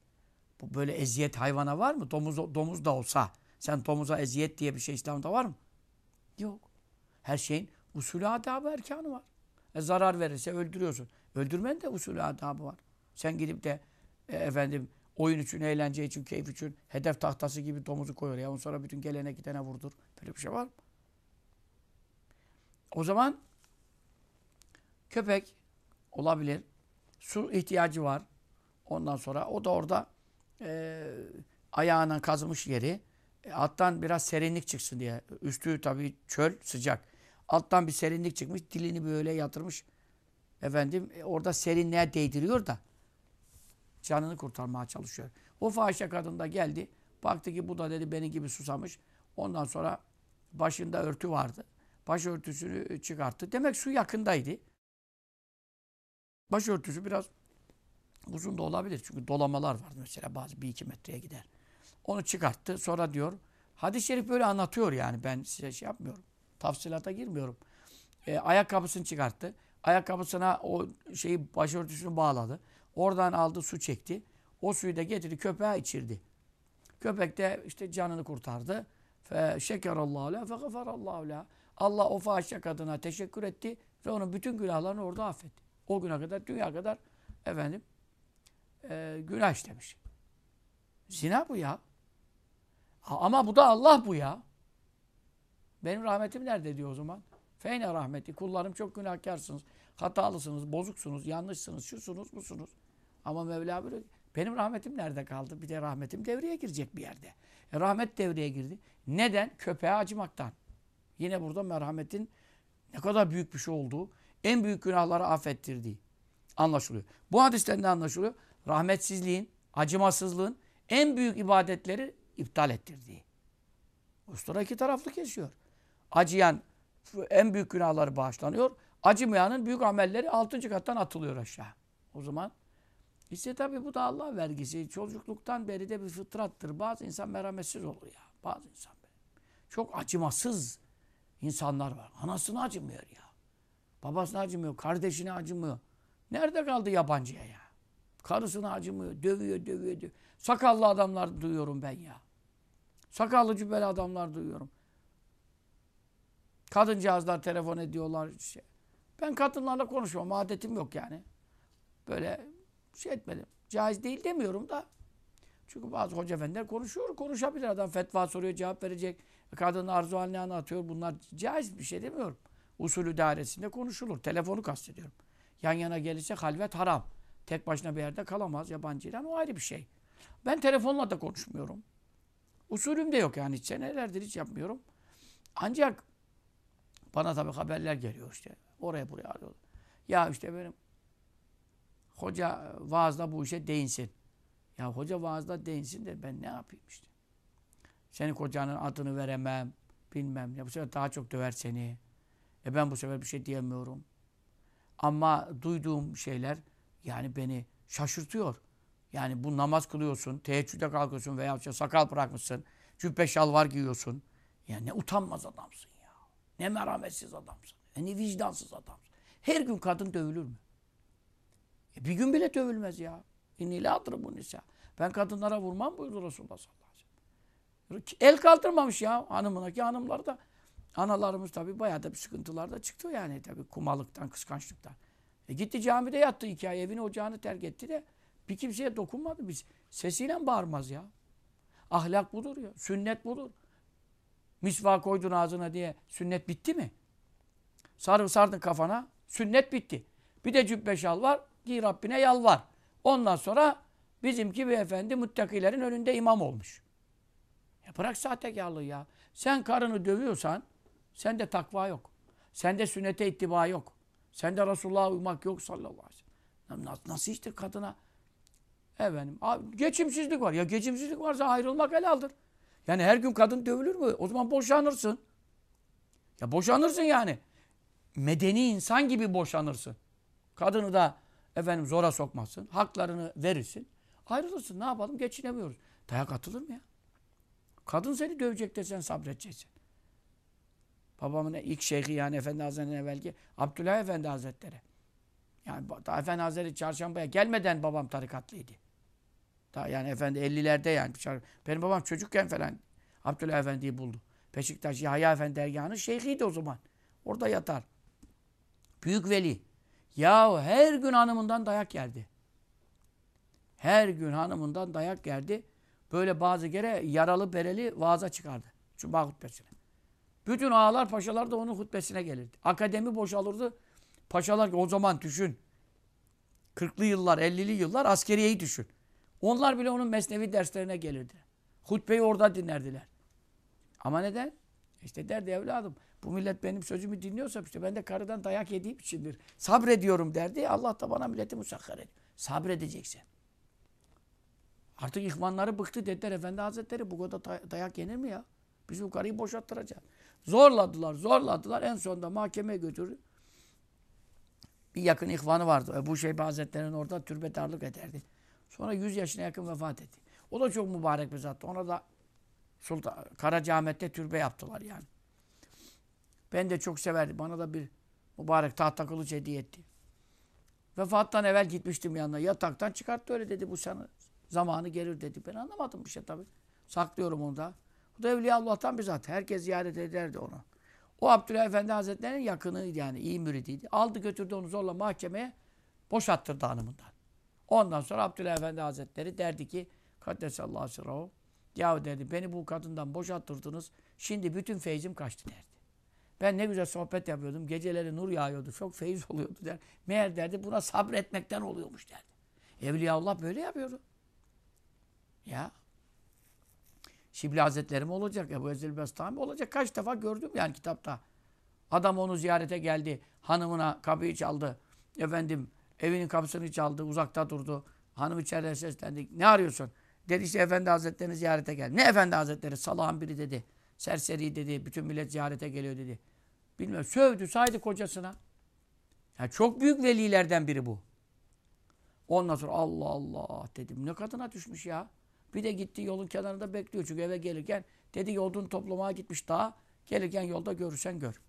bu böyle eziyet hayvana var mı? Domuz, domuz da olsa sen domuza eziyet diye bir şey İslam'da var mı? Yok. Her şeyin usulü adabı erkanı var. E, zarar verirse öldürüyorsun. Öldürmenin de usulü adabı var. Sen gidip de e, efendim oyun için, eğlence için, keyif için hedef tahtası gibi domuzu koyuyor. Ya sonra bütün gelene gidene vurdur. Böyle bir şey var mı? O zaman köpek olabilir. Su ihtiyacı var. Ondan sonra o da orada e, ayağına kazımış yeri. E, alttan biraz serinlik çıksın diye. Üstü tabii çöl, sıcak. Alttan bir serinlik çıkmış. Dilini böyle yatırmış. Efendim e, orada serinliğe değdiriyor da canını kurtarmaya çalışıyor. O fahişe kadın da geldi. Baktı ki bu da dedi benim gibi susamış. Ondan sonra başında örtü vardı. Başörtüsünü çıkarttı. Demek su yakındaydı. Başörtüsü biraz uzun da olabilir. Çünkü dolamalar var mesela bazı bir iki metreye gider. Onu çıkarttı. Sonra diyor hadis-i şerif böyle anlatıyor yani. Ben size şey yapmıyorum. Tafsilata girmiyorum. E, ayakkabısını çıkarttı. Ayakkabısına o şeyi başörtüsünü bağladı. Oradan aldı su çekti. O suyu da getirdi köpeğe içirdi. Köpek de işte canını kurtardı. Fe şekerallahu la fe gafarallahu la. Allah o fahişe kadına teşekkür etti ve onun bütün günahlarını orada affetti. O güne kadar, dünya kadar efendim e, günah işlemiş. Zina bu ya. Ama bu da Allah bu ya. Benim rahmetim nerede diyor o zaman? Feyne rahmeti. Kullarım çok günahkarsınız. Hatalısınız, bozuksunuz, yanlışsınız, şusunuz, busunuz. Ama Mevla böyle benim rahmetim nerede kaldı? Bir de rahmetim devreye girecek bir yerde. E, rahmet devreye girdi. Neden? Köpeğe acımaktan. Yine burada merhametin ne kadar büyük bir şey olduğu, en büyük günahları affettirdiği anlaşılıyor. Bu hadisten de anlaşılıyor. Rahmetsizliğin, acımasızlığın en büyük ibadetleri iptal ettirdiği. Ustura iki taraflı kesiyor. Acıyan en büyük günahları bağışlanıyor. Acımayanın büyük amelleri altıncı kattan atılıyor aşağı. O zaman İşte tabii bu da Allah vergisi. Çocukluktan beri de bir fıtrattır. Bazı insan merhametsiz olur ya. Bazı insan. Çok acımasız insanlar var. Anasına acımıyor ya. Babasına acımıyor. Kardeşine acımıyor. Nerede kaldı yabancıya ya? Karısına acımıyor. Dövüyor, dövüyor, dövüyor. Sakallı adamlar duyuyorum ben ya. Sakallı cübbeli adamlar duyuyorum. Kadıncağızlar telefon ediyorlar. Şey. Ben kadınlarla konuşmam. Adetim yok yani. Böyle şey etmedim. Caiz değil demiyorum da. Çünkü bazı hoca efendiler konuşuyor. Konuşabilir adam. Fetva soruyor, cevap verecek. Kadın arzu haline anlatıyor. Bunlar caiz bir şey demiyorum. Usulü dairesinde konuşulur. Telefonu kastediyorum. Yan yana gelirse halvet haram. Tek başına bir yerde kalamaz yabancıyla. O ayrı bir şey. Ben telefonla da konuşmuyorum. Usulüm de yok yani. Hiç senelerdir hiç yapmıyorum. Ancak bana tabii haberler geliyor işte. Oraya buraya arıyorlar. Ya işte benim hoca vaazda bu işe değinsin. Ya hoca vaazda değinsin de ben ne yapayım işte. Senin kocanın adını veremem. Bilmem. Ya bu sefer daha çok döver seni. E ben bu sefer bir şey diyemiyorum. Ama duyduğum şeyler yani beni şaşırtıyor. Yani bu namaz kılıyorsun, teheccüde kalkıyorsun veya işte sakal bırakmışsın, cübbe şalvar giyiyorsun. Ya ne utanmaz adamsın ya. Ne merhametsiz adamsın. E ne vicdansız adamsın. Her gün kadın dövülür mü? E bir gün bile dövülmez ya. İnni la bu nisa. Ben kadınlara vurmam buyurdu Resulullah sallallahu aleyhi ve sellem. El kaldırmamış ya hanımına ki hanımlar da analarımız tabii bayağı da bir sıkıntılar da çıktı yani tabii kumalıktan, kıskançlıktan. E gitti camide yattı iki ay evini ocağını terk etti de bir kimseye dokunmadı. Biz sesiyle bağırmaz ya. Ahlak budur ya. Sünnet budur. Misvak koydun ağzına diye sünnet bitti mi? Sarı sardın kafana. Sünnet bitti. Bir de cübbe şal var. Giy Rabbine yalvar. Ondan sonra bizimki beyefendi muttakilerin önünde imam olmuş. Ya bırak sahtekarlığı ya. Sen karını dövüyorsan sende takva yok. Sende sünnete ittiba yok. Sende Resulullah'a uymak yok sallallahu aleyhi ve sellem. Nasıl, nasıl işte kadına efendim geçimsizlik var. Ya geçimsizlik varsa ayrılmak helaldir. Yani her gün kadın dövülür mü? O zaman boşanırsın. Ya boşanırsın yani. Medeni insan gibi boşanırsın. Kadını da efendim zora sokmazsın. Haklarını verirsin. Ayrılırsın. Ne yapalım? Geçinemiyoruz. Dayak atılır mı ya? Kadın seni dövecek de sen sabredeceksin. Babamın ilk şeyhi yani Efendi Hazretleri'nin evvelki Abdülhah Efendi Hazretleri. Yani daha Efendi Hazretleri çarşambaya gelmeden babam tarikatlıydı. Daha yani Efendi 50'lerde yani. Benim babam çocukken falan Abdülhah Efendi'yi buldu. Beşiktaş Yahya Efendi dergahının şeyhiydi o zaman. Orada yatar. Büyük veli. Ya her gün hanımından dayak yerdi. Her gün hanımından dayak yerdi. Böyle bazı kere yaralı bereli vaaza çıkardı. Cuma hutbesine. Bütün ağalar paşalar da onun hutbesine gelirdi. Akademi boşalırdı. Paşalar o zaman düşün. 40'lı yıllar, 50'li yıllar askeriyeyi düşün. Onlar bile onun mesnevi derslerine gelirdi. Hutbeyi orada dinlerdiler. Ama neden? İşte derdi evladım. Bu millet benim sözümü dinliyorsa işte ben de karıdan dayak yediğim içindir. Sabrediyorum derdi. Allah da bana milleti musakkar ediyor. Sabredeceksin. Artık ihvanları bıktı dediler Efendi Hazretleri. Bu kadar dayak yenir mi ya? Biz bu karıyı boşalttıracağız. Zorladılar, zorladılar. En sonunda mahkemeye götürdü. Bir yakın ihvanı vardı. Ebu Şeybe Hazretleri'nin orada türbedarlık ederdi. Sonra 100 yaşına yakın vefat etti. O da çok mübarek bir zattı. Ona da Sultan Karacaahmet'te türbe yaptılar yani. Ben de çok severdim. Bana da bir mübarek tahta kılıç hediye etti. Vefattan evvel gitmiştim yanına. Yataktan çıkarttı öyle dedi. Bu sana zamanı gelir dedi. Ben anlamadım bir şey tabii. Saklıyorum onu da. Bu da Evliya Allah'tan bir zat. Herkes ziyaret ederdi onu. O Abdülhamid Efendi Hazretleri'nin yakınıydı yani. iyi müridiydi. Aldı götürdü onu zorla mahkemeye. Boşattırdı hanımından. Ondan sonra Abdülhamid Efendi Hazretleri derdi ki Kaddesallahu sirrahu Yahu dedi beni bu kadından boşalttırdınız. Şimdi bütün feyzim kaçtı derdi. Ben ne güzel sohbet yapıyordum. Geceleri nur yağıyordu. Çok feyiz oluyordu der. Meğer derdi buna sabretmekten oluyormuş derdi. Evliyaullah böyle yapıyordu. Ya. Şibli Hazretleri mi olacak? Ebu Ezel Bestami olacak. Kaç defa gördüm yani kitapta. Adam onu ziyarete geldi. Hanımına kapıyı çaldı. Efendim evinin kapısını çaldı. Uzakta durdu. Hanım içeride seslendi. Ne arıyorsun? Dedi işte Efendi Hazretleri'ni ziyarete geldi. Ne Efendi Hazretleri? Salağın biri dedi. Serseri dedi. Bütün millet ziyarete geliyor dedi. Bilmiyorum. Sövdü saydı kocasına. Yani çok büyük velilerden biri bu. Ondan sonra Allah Allah dedim. Ne kadına düşmüş ya. Bir de gitti yolun kenarında bekliyor. Çünkü eve gelirken dedi ki odun toplamaya gitmiş daha. Gelirken yolda görürsen gör.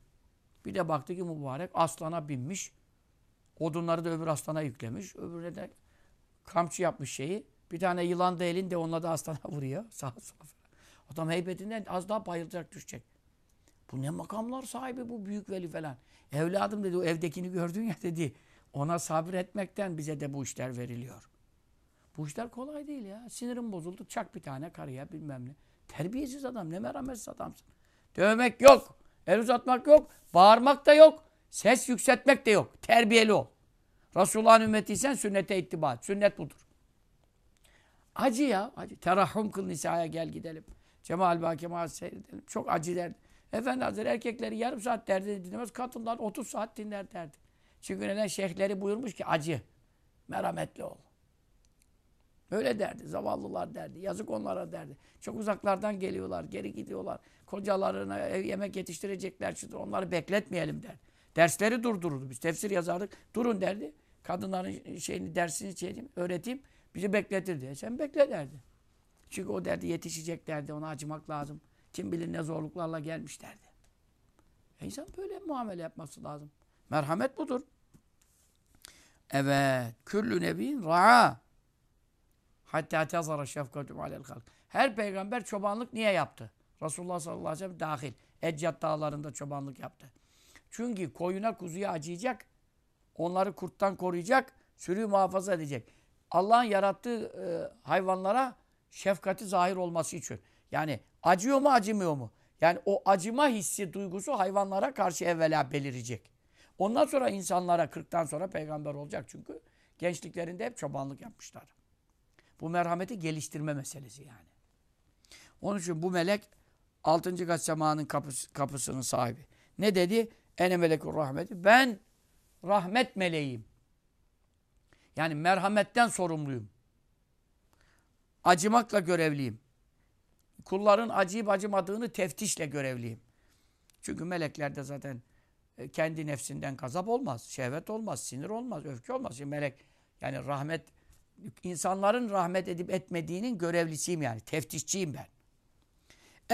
Bir de baktı ki mübarek aslana binmiş. Odunları da öbür aslana yüklemiş. Öbürüne de kamçı yapmış şeyi. Bir tane yılan da elinde onunla da aslana vuruyor. Sağa sola. Adam heybetinden az daha bayılacak düşecek. Bu ne makamlar sahibi bu büyük veli falan. Evladım dedi o evdekini gördün ya dedi. Ona sabır etmekten bize de bu işler veriliyor. Bu işler kolay değil ya. Sinirim bozuldu. Çak bir tane karıya bilmem ne. Terbiyesiz adam. Ne merhametsiz adamsın. Dövmek yok. El uzatmak yok. Bağırmak da yok. Ses yükseltmek de yok. Terbiyeli ol. Resulullah'ın ümmetiysen sünnete ittiba et. Sünnet budur. Acı ya. Acı. Terahhum kıl nisaya gel gidelim. Cemal Bakema seyredelim. Çok acı derdi. Efendi Hazretleri erkekleri yarım saat derdi dinlemez. Kadınlar 30 saat dinler derdi. Çünkü neden şeyhleri buyurmuş ki acı. Merhametli ol. Böyle derdi. Zavallılar derdi. Yazık onlara derdi. Çok uzaklardan geliyorlar. Geri gidiyorlar. Kocalarına ev yemek yetiştirecekler. Şimdi onları bekletmeyelim derdi. Dersleri durdururdu. Biz tefsir yazardık. Durun derdi. Kadınların şeyini, dersini şeyini öğreteyim. Bizi bekletirdi. E sen bekle derdi. Çünkü o derdi yetişecek derdi. Ona acımak lazım. Kim bilir ne zorluklarla gelmiş derdi. E insan böyle muamele yapması lazım. Merhamet budur. Evet. Küllü nebin ra'a. Hatta tezara şefkatum alel halk. Her peygamber çobanlık niye yaptı? Resulullah sallallahu aleyhi ve sellem dahil. Eccad dağlarında çobanlık yaptı. Çünkü koyuna kuzuya acıyacak. Onları kurttan koruyacak. Sürüyü muhafaza edecek. Allah'ın yarattığı e, hayvanlara şefkati zahir olması için. Yani acıyor mu acımıyor mu? Yani o acıma hissi, duygusu hayvanlara karşı evvela belirecek. Ondan sonra insanlara 40'tan sonra peygamber olacak çünkü gençliklerinde hep çobanlık yapmışlar. Bu merhameti geliştirme meselesi yani. Onun için bu melek 6. kat semanın kapısı, kapısının sahibi. Ne dedi? Ene melekur rahmeti. Ben rahmet meleğiyim. Yani merhametten sorumluyum. Acımakla görevliyim. Kulların acıyıp acımadığını teftişle görevliyim. Çünkü meleklerde zaten e, kendi nefsinden gazap olmaz, şehvet olmaz, sinir olmaz, öfke olmaz. Şimdi melek yani rahmet insanların rahmet edip etmediğinin görevlisiyim yani. Teftişçiyim ben.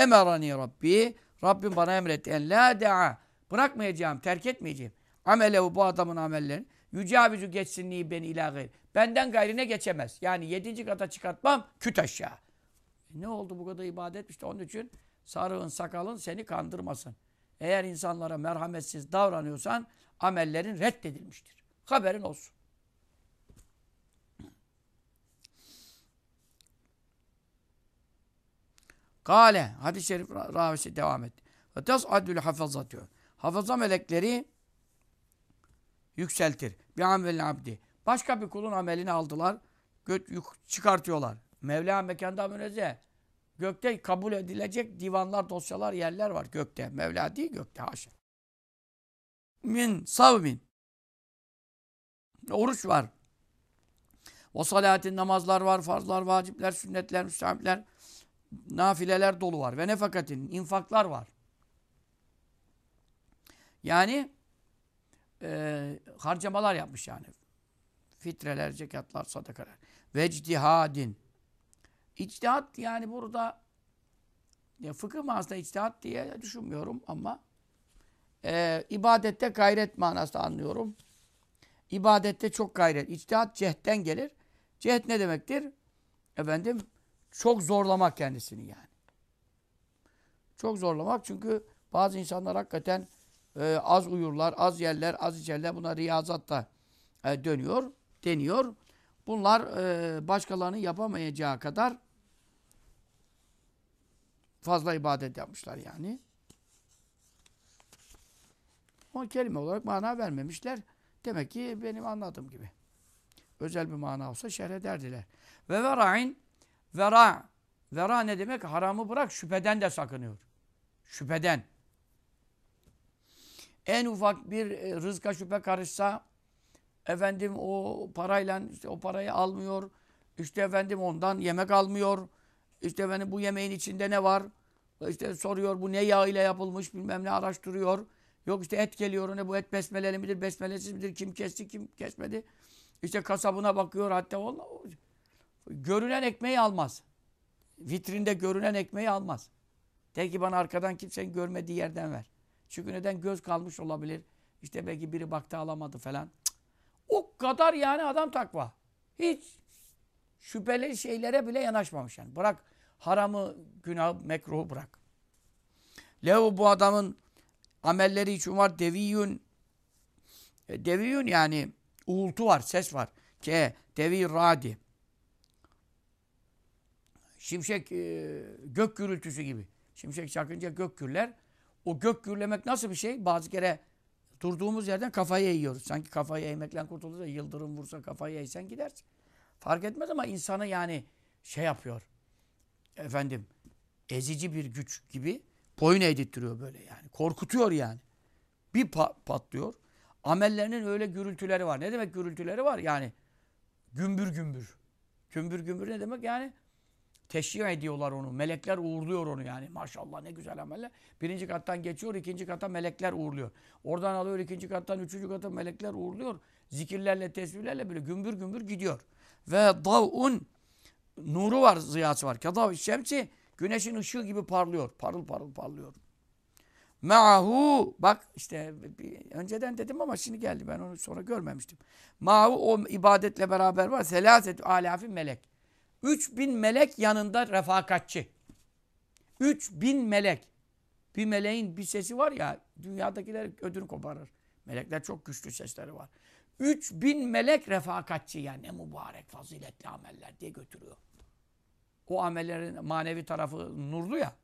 Emerani Rabbi. Rabbim bana emretti. En la da'a. Bırakmayacağım, terk etmeyeceğim. Amelehu bu adamın amellerini. Yücavüzü geçsinliği beni ila gayr. Benden gayrine geçemez. Yani yedinci kata çıkartmam küt aşağı. E ne oldu bu kadar ibadet? İşte onun için sarığın sakalın seni kandırmasın. Eğer insanlara merhametsiz davranıyorsan amellerin reddedilmiştir. Haberin olsun. Kale, hadis-i şerif ravisi devam etti. Ve tes'adül hafazat diyor. Hafaza melekleri yükseltir. Bir amel abdi. Başka bir kulun amelini aldılar. Göt, çıkartıyorlar. Mevla mekanda münezzeh. Gökte kabul edilecek divanlar, dosyalar, yerler var gökte. Mevla değil gökte haşa. Min savmin. Oruç var. O salatin namazlar var, farzlar, vacipler, sünnetler, müstahapler, nafileler dolu var. Ve nefakatin, infaklar var. Yani e, harcamalar yapmış yani. Fitreler, zekatlar, sadakalar. Vecdihadin. İçtihat yani burada ya fıkıh manasında içtihat diye düşünmüyorum ama e, ibadette gayret manasında anlıyorum. İbadette çok gayret. İçtihat cehden gelir. Cehd ne demektir? Efendim çok zorlamak kendisini yani. Çok zorlamak çünkü bazı insanlar hakikaten e, az uyurlar, az yerler, az içerler. Buna riyazat da e, dönüyor, deniyor. Bunlar e, başkalarının yapamayacağı kadar fazla ibadet yapmışlar yani. O kelime olarak mana vermemişler. Demek ki benim anladığım gibi. Özel bir mana olsa şerh ederdiler. Ve vera'in vera vera ne demek? Haramı bırak şüpheden de sakınıyor. Şüpheden. En ufak bir e, rızka şüphe karışsa efendim o parayla işte o parayı almıyor. İşte efendim ondan yemek almıyor. İşte efendim bu yemeğin içinde ne var? İşte soruyor bu ne yağ ile yapılmış bilmem ne araştırıyor. Yok işte et geliyor ne bu et besmeleli midir besmelesiz midir kim kesti kim kesmedi. İşte kasabına bakıyor hatta onlar görünen ekmeği almaz. Vitrinde görünen ekmeği almaz. De ki bana arkadan kimsenin görmediği yerden ver. Çünkü neden göz kalmış olabilir. İşte belki biri baktı alamadı falan. Cık. O kadar yani adam takva. Hiç şüpheli şeylere bile yanaşmamış yani. Bırak haramı, günahı, mekruhu bırak. Lehu bu adamın amelleri için var. Deviyün e, deviyün yani uğultu var, ses var. Ke devi radi. Şimşek e, gök gürültüsü gibi. Şimşek çakınca gök gürler. O gök gürlemek nasıl bir şey? Bazı kere durduğumuz yerden kafayı eğiyoruz. Sanki kafayı eğmekle kurtulursa yıldırım vursa kafayı eğsen gidersin. Fark etmez ama insanı yani şey yapıyor. Efendim ezici bir güç gibi boyun eğdirtiyor böyle yani. Korkutuyor yani. Bir pa patlıyor. Amellerinin öyle gürültüleri var. Ne demek gürültüleri var? Yani gümbür gümbür. Gümbür gümbür ne demek? Yani teşhir ediyorlar onu. Melekler uğurluyor onu yani. Maşallah ne güzel ameller. Birinci kattan geçiyor, ikinci kata melekler uğurluyor. Oradan alıyor ikinci kattan, üçüncü kata melekler uğurluyor. Zikirlerle, tesbihlerle böyle gümbür gümbür gidiyor. Ve davun nuru var, ziyası var. Kadav şemsi güneşin ışığı gibi parlıyor. Parıl parıl parlıyor. Ma'hu bak işte bir, önceden dedim ama şimdi geldi ben onu sonra görmemiştim. Ma'hu o ibadetle beraber var. Selaset alafi melek. 3000 melek yanında refakatçi. 3000 melek. Bir meleğin bir sesi var ya dünyadakiler ödünü koparır. Melekler çok güçlü sesleri var. 3000 melek refakatçi yani ne mübarek faziletli ameller diye götürüyor. O amellerin manevi tarafı nurlu ya.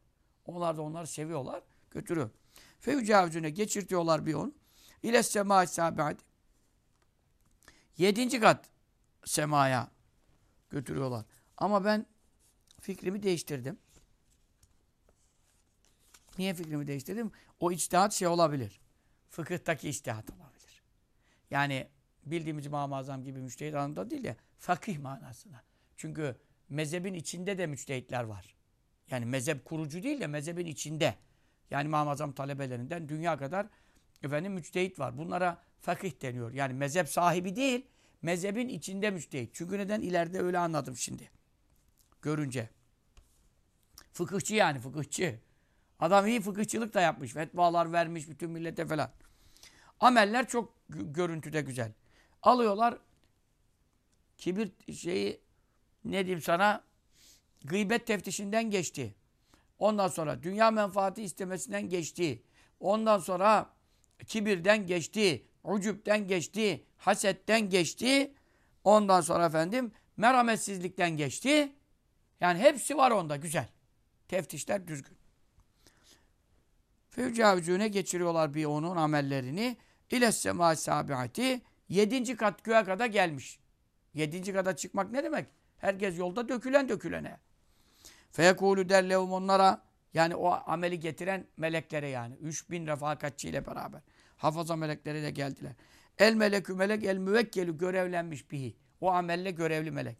Onlar da onları seviyorlar. Götürüyor. Fevcavcüne geçirtiyorlar bir onu. İle sema sabi'at. Yedinci kat semaya götürüyorlar. Ama ben fikrimi değiştirdim. Niye fikrimi değiştirdim? O içtihat şey olabilir. Fıkıhtaki içtihat olabilir. Yani bildiğimiz İmam-ı Azam gibi müştehit anlamda değil ya, fakih manasına. Çünkü mezhebin içinde de müçtehitler var. Yani mezhep kurucu değil de mezhebin içinde. Yani İmam-ı Azam talebelerinden dünya kadar efendim müçtehit var. Bunlara fakih deniyor. Yani mezhep sahibi değil, mezhebin içinde müçtehit. Çünkü neden? ileride öyle anladım şimdi. Görünce. Fıkıhçı yani fıkıhçı. Adam iyi fıkıhçılık da yapmış. Fetvalar vermiş bütün millete falan. Ameller çok görüntüde güzel. Alıyorlar kibir şeyi ne diyeyim sana gıybet teftişinden geçti. Ondan sonra dünya menfaati istemesinden geçti. Ondan sonra kibirden geçti. Ucupten geçti. Hasetten geçti. Ondan sonra efendim merhametsizlikten geçti. Yani hepsi var onda güzel. Teftişler düzgün. Fevcavcüne geçiriyorlar bir onun amellerini. İles sema sabiati. Yedinci kat göğe kadar gelmiş. Yedinci kata çıkmak ne demek? Herkes yolda dökülen dökülene. Feyekulü derlehum onlara yani o ameli getiren meleklere yani. 3000 refakatçi ile beraber. Hafaza melekleri de geldiler. El melekü melek el müvekkeli görevlenmiş bihi. O amelle görevli melek.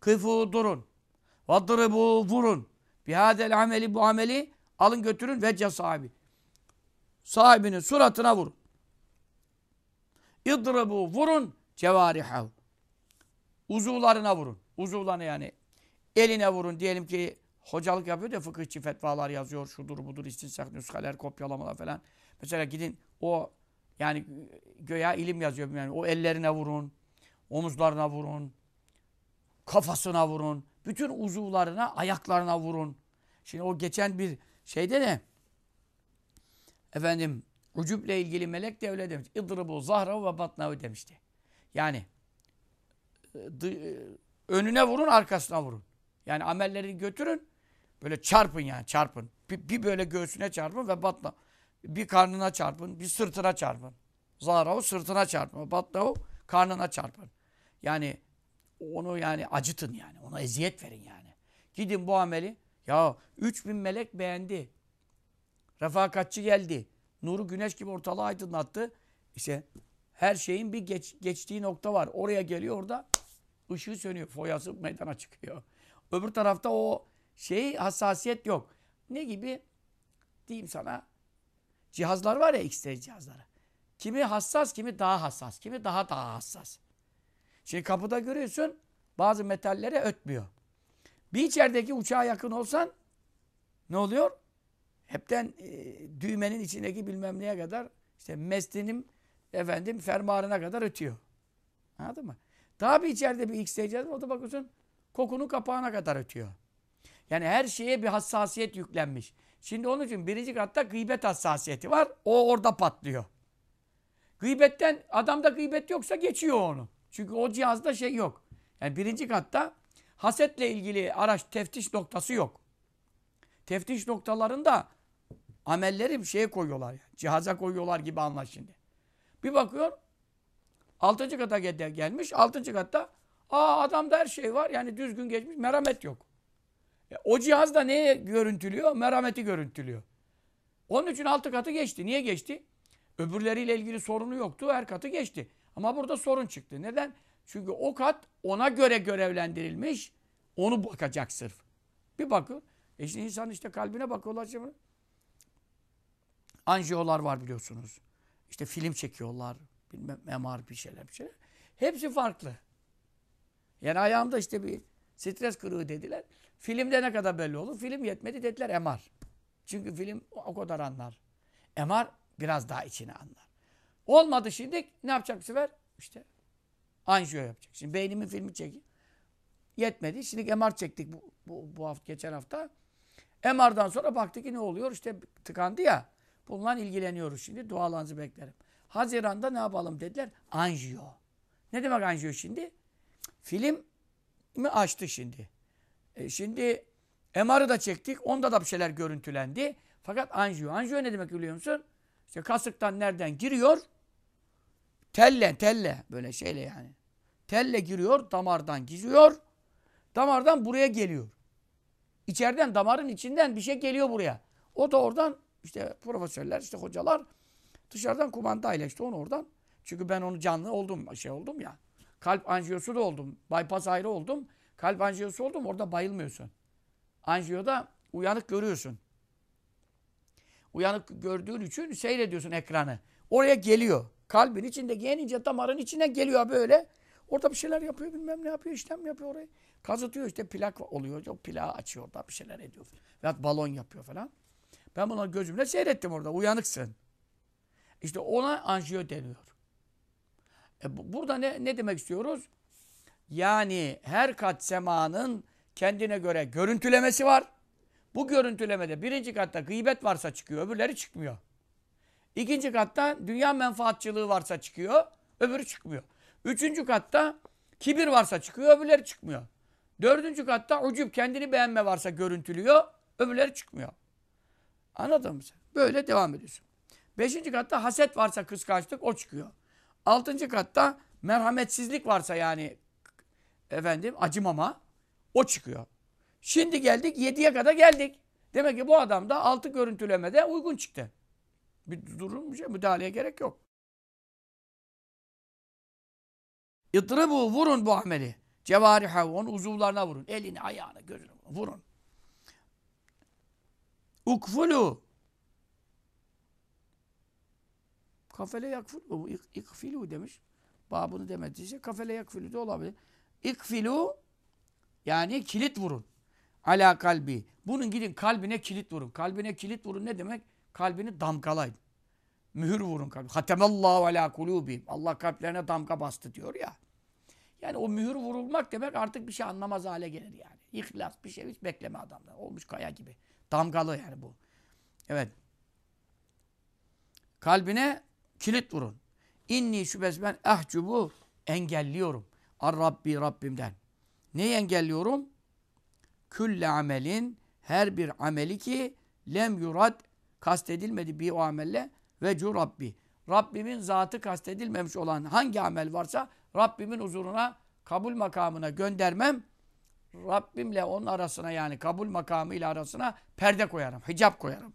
Kıfu durun. Vadribu vurun. Bihadel ameli bu ameli alın götürün vecce sahibi. Sahibinin suratına vurun. İdribu vurun cevarihav. Uzuvlarına vurun. Uzuvlarına yani eline vurun. Diyelim ki hocalık yapıyor da fıkıhçı fetvalar yazıyor. Şudur budur istinsak nüskaler kopyalamalar falan. Mesela gidin o yani göya ilim yazıyor. Yani o ellerine vurun. Omuzlarına vurun. Kafasına vurun. Bütün uzuvlarına, ayaklarına vurun. Şimdi o geçen bir şeyde de efendim ucuble ilgili melek de öyle demiş. İdribu zahrahu ve batnahu demişti. Yani önüne vurun, arkasına vurun. Yani amelleri götürün, böyle çarpın yani çarpın. Bir, bir böyle göğsüne çarpın ve batna. Bir karnına çarpın, bir sırtına çarpın. Zahrahu sırtına çarpın, batnahu karnına çarpın. Yani onu yani acıtın yani. Ona eziyet verin yani. Gidin bu ameli. Ya 3000 melek beğendi. Refakatçi geldi. Nuru güneş gibi ortalığı aydınlattı. İşte her şeyin bir geç, geçtiği nokta var. Oraya geliyor orada ışığı sönüyor. Foyası meydana çıkıyor. Öbür tarafta o şey hassasiyet yok. Ne gibi? Diyeyim sana. Cihazlar var ya X-ray cihazları. Kimi hassas, kimi daha hassas, kimi daha daha hassas. Şimdi kapıda görüyorsun bazı metallere ötmüyor. Bir içerideki uçağa yakın olsan ne oluyor? Hepten e, düğmenin içindeki bilmem neye kadar işte meslinim efendim fermuarına kadar ötüyor. Anladın mı? Daha bir içeride bir XTC o da bakıyorsun kokunun kapağına kadar ötüyor. Yani her şeye bir hassasiyet yüklenmiş. Şimdi onun için birinci katta gıybet hassasiyeti var. O orada patlıyor. Gıybetten adamda gıybet yoksa geçiyor onu. Çünkü o cihazda şey yok. Yani birinci katta hasetle ilgili araç teftiş noktası yok. Teftiş noktalarında amelleri bir şeye koyuyorlar. Yani. Cihaza koyuyorlar gibi anla şimdi. Bir bakıyor altıncı kata gel- gelmiş. Altıncı katta aa adamda her şey var. Yani düzgün geçmiş. Merhamet yok. E, o cihaz da neye görüntülüyor? Merhameti görüntülüyor. Onun için altı katı geçti. Niye geçti? Öbürleriyle ilgili sorunu yoktu. Her katı geçti. Ama burada sorun çıktı. Neden? Çünkü o kat ona göre görevlendirilmiş. Onu bakacak sırf. Bir bakıyor. E işte insan işte kalbine bakıyorlar şimdi. Anjiyolar var biliyorsunuz. İşte film çekiyorlar. Bilmem MR bir şeyler bir şeyler. Hepsi farklı. Yani ayağımda işte bir stres kırığı dediler. Filmde ne kadar belli olur? Film yetmedi dediler MR. Çünkü film o kadar anlar. MR biraz daha içine anlar. Olmadı şimdi ne yapacak bu sefer? İşte anjiyo yapacak. Şimdi beynimin filmi çekeyim. Yetmedi. Şimdi MR çektik bu, bu, bu hafta, geçen hafta. MR'dan sonra baktık ki ne oluyor? İşte tıkandı ya. Bununla ilgileniyoruz şimdi. Dualarınızı beklerim. Haziran'da ne yapalım dediler? Anjiyo. Ne demek anjiyo şimdi? Film mi açtı şimdi? E şimdi MR'ı da çektik. Onda da bir şeyler görüntülendi. Fakat anjiyo. Anjiyo ne demek biliyor musun? İşte kasıktan nereden giriyor? Telle, telle. Böyle şeyle yani. Telle giriyor, damardan giziyor. Damardan buraya geliyor. İçeriden, damarın içinden bir şey geliyor buraya. O da oradan işte profesörler, işte hocalar dışarıdan kumandayla işte onu oradan. Çünkü ben onu canlı oldum, şey oldum ya. Kalp anjiyosu da oldum. Bypass ayrı oldum. Kalp anjiyosu oldum. Orada bayılmıyorsun. Anjiyoda uyanık görüyorsun. Uyanık gördüğün için seyrediyorsun ekranı. Oraya geliyor. Kalbin içinde genince damarın içine geliyor böyle. Orada bir şeyler yapıyor bilmem ne yapıyor işlem yapıyor orayı. Kazıtıyor işte plak oluyor. O plağı açıyor orada bir şeyler ediyor. Veya balon yapıyor falan. Ben bunu gözümle seyrettim orada. Uyanıksın. İşte ona anjiyo deniyor. E bu, burada ne, ne demek istiyoruz? Yani her kat semanın kendine göre görüntülemesi var. Bu görüntülemede birinci katta gıybet varsa çıkıyor, öbürleri çıkmıyor. İkinci katta dünya menfaatçılığı varsa çıkıyor, öbürü çıkmıyor. Üçüncü katta kibir varsa çıkıyor, öbürleri çıkmıyor. Dördüncü katta ucub kendini beğenme varsa görüntülüyor, öbürleri çıkmıyor. Anladın mı sen? Böyle devam ediyorsun. Beşinci katta haset varsa kıskançlık o çıkıyor. Altıncı katta merhametsizlik varsa yani efendim acımama o çıkıyor. Şimdi geldik yediye kadar geldik. Demek ki bu adam da altı görüntülemede uygun çıktı. Bir durum şey müdahaleye gerek yok. İdribu vurun bu ameli. Cevariha onun uzuvlarına vurun. Elini, ayağını, gözünü vurun. Ukfulu Kafele yakfulu. İkfilu demiş. Babını demediyse kafele yakfilu de olabilir. İkfilu yani kilit vurun. Ala kalbi. Bunun gidin kalbine kilit vurun. Kalbine kilit vurun ne demek? Kalbini damgalayın. Mühür vurun kalbi. Hatemallahu ala kulubihim. Allah kalplerine damga bastı diyor ya. Yani o mühür vurulmak demek artık bir şey anlamaz hale gelir yani. İhlas bir şey hiç bekleme adamdan. Olmuş kaya gibi. Damgalı yani bu. Evet. Kalbine kilit vurun. İnni şüphesiz ben ahcubu engelliyorum. Ar Rabbi Rabbimden. Neyi engelliyorum? Külle amelin her bir ameli ki lem yurad kastedilmedi bir o amelle ve cu Rabbi. Rabbimin zatı kastedilmemiş olan hangi amel varsa Rabbimin huzuruna kabul makamına göndermem. Rabbimle onun arasına yani kabul makamı ile arasına perde koyarım, hicap koyarım.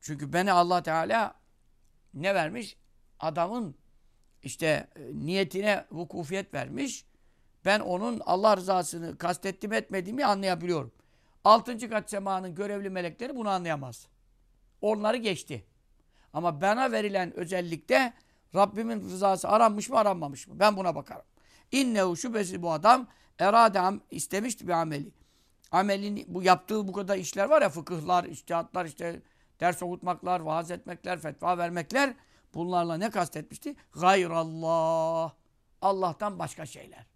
Çünkü beni Allah Teala ne vermiş? Adamın işte e, niyetine vukufiyet vermiş. Ben onun Allah rızasını kastettim etmediğimi anlayabiliyorum. Altıncı kat semanın görevli melekleri bunu anlayamaz. Onları geçti. Ama bana verilen özellikle Rabbimin rızası aranmış mı aranmamış mı? Ben buna bakarım. İnnehu şüphesiz bu adam erade am, istemişti bir ameli. Amelini, bu yaptığı bu kadar işler var ya fıkıhlar, içtihatlar, işte ders okutmaklar, vaaz etmekler, fetva vermekler. Bunlarla ne kastetmişti? Gayrallah. Allah'tan başka şeyler.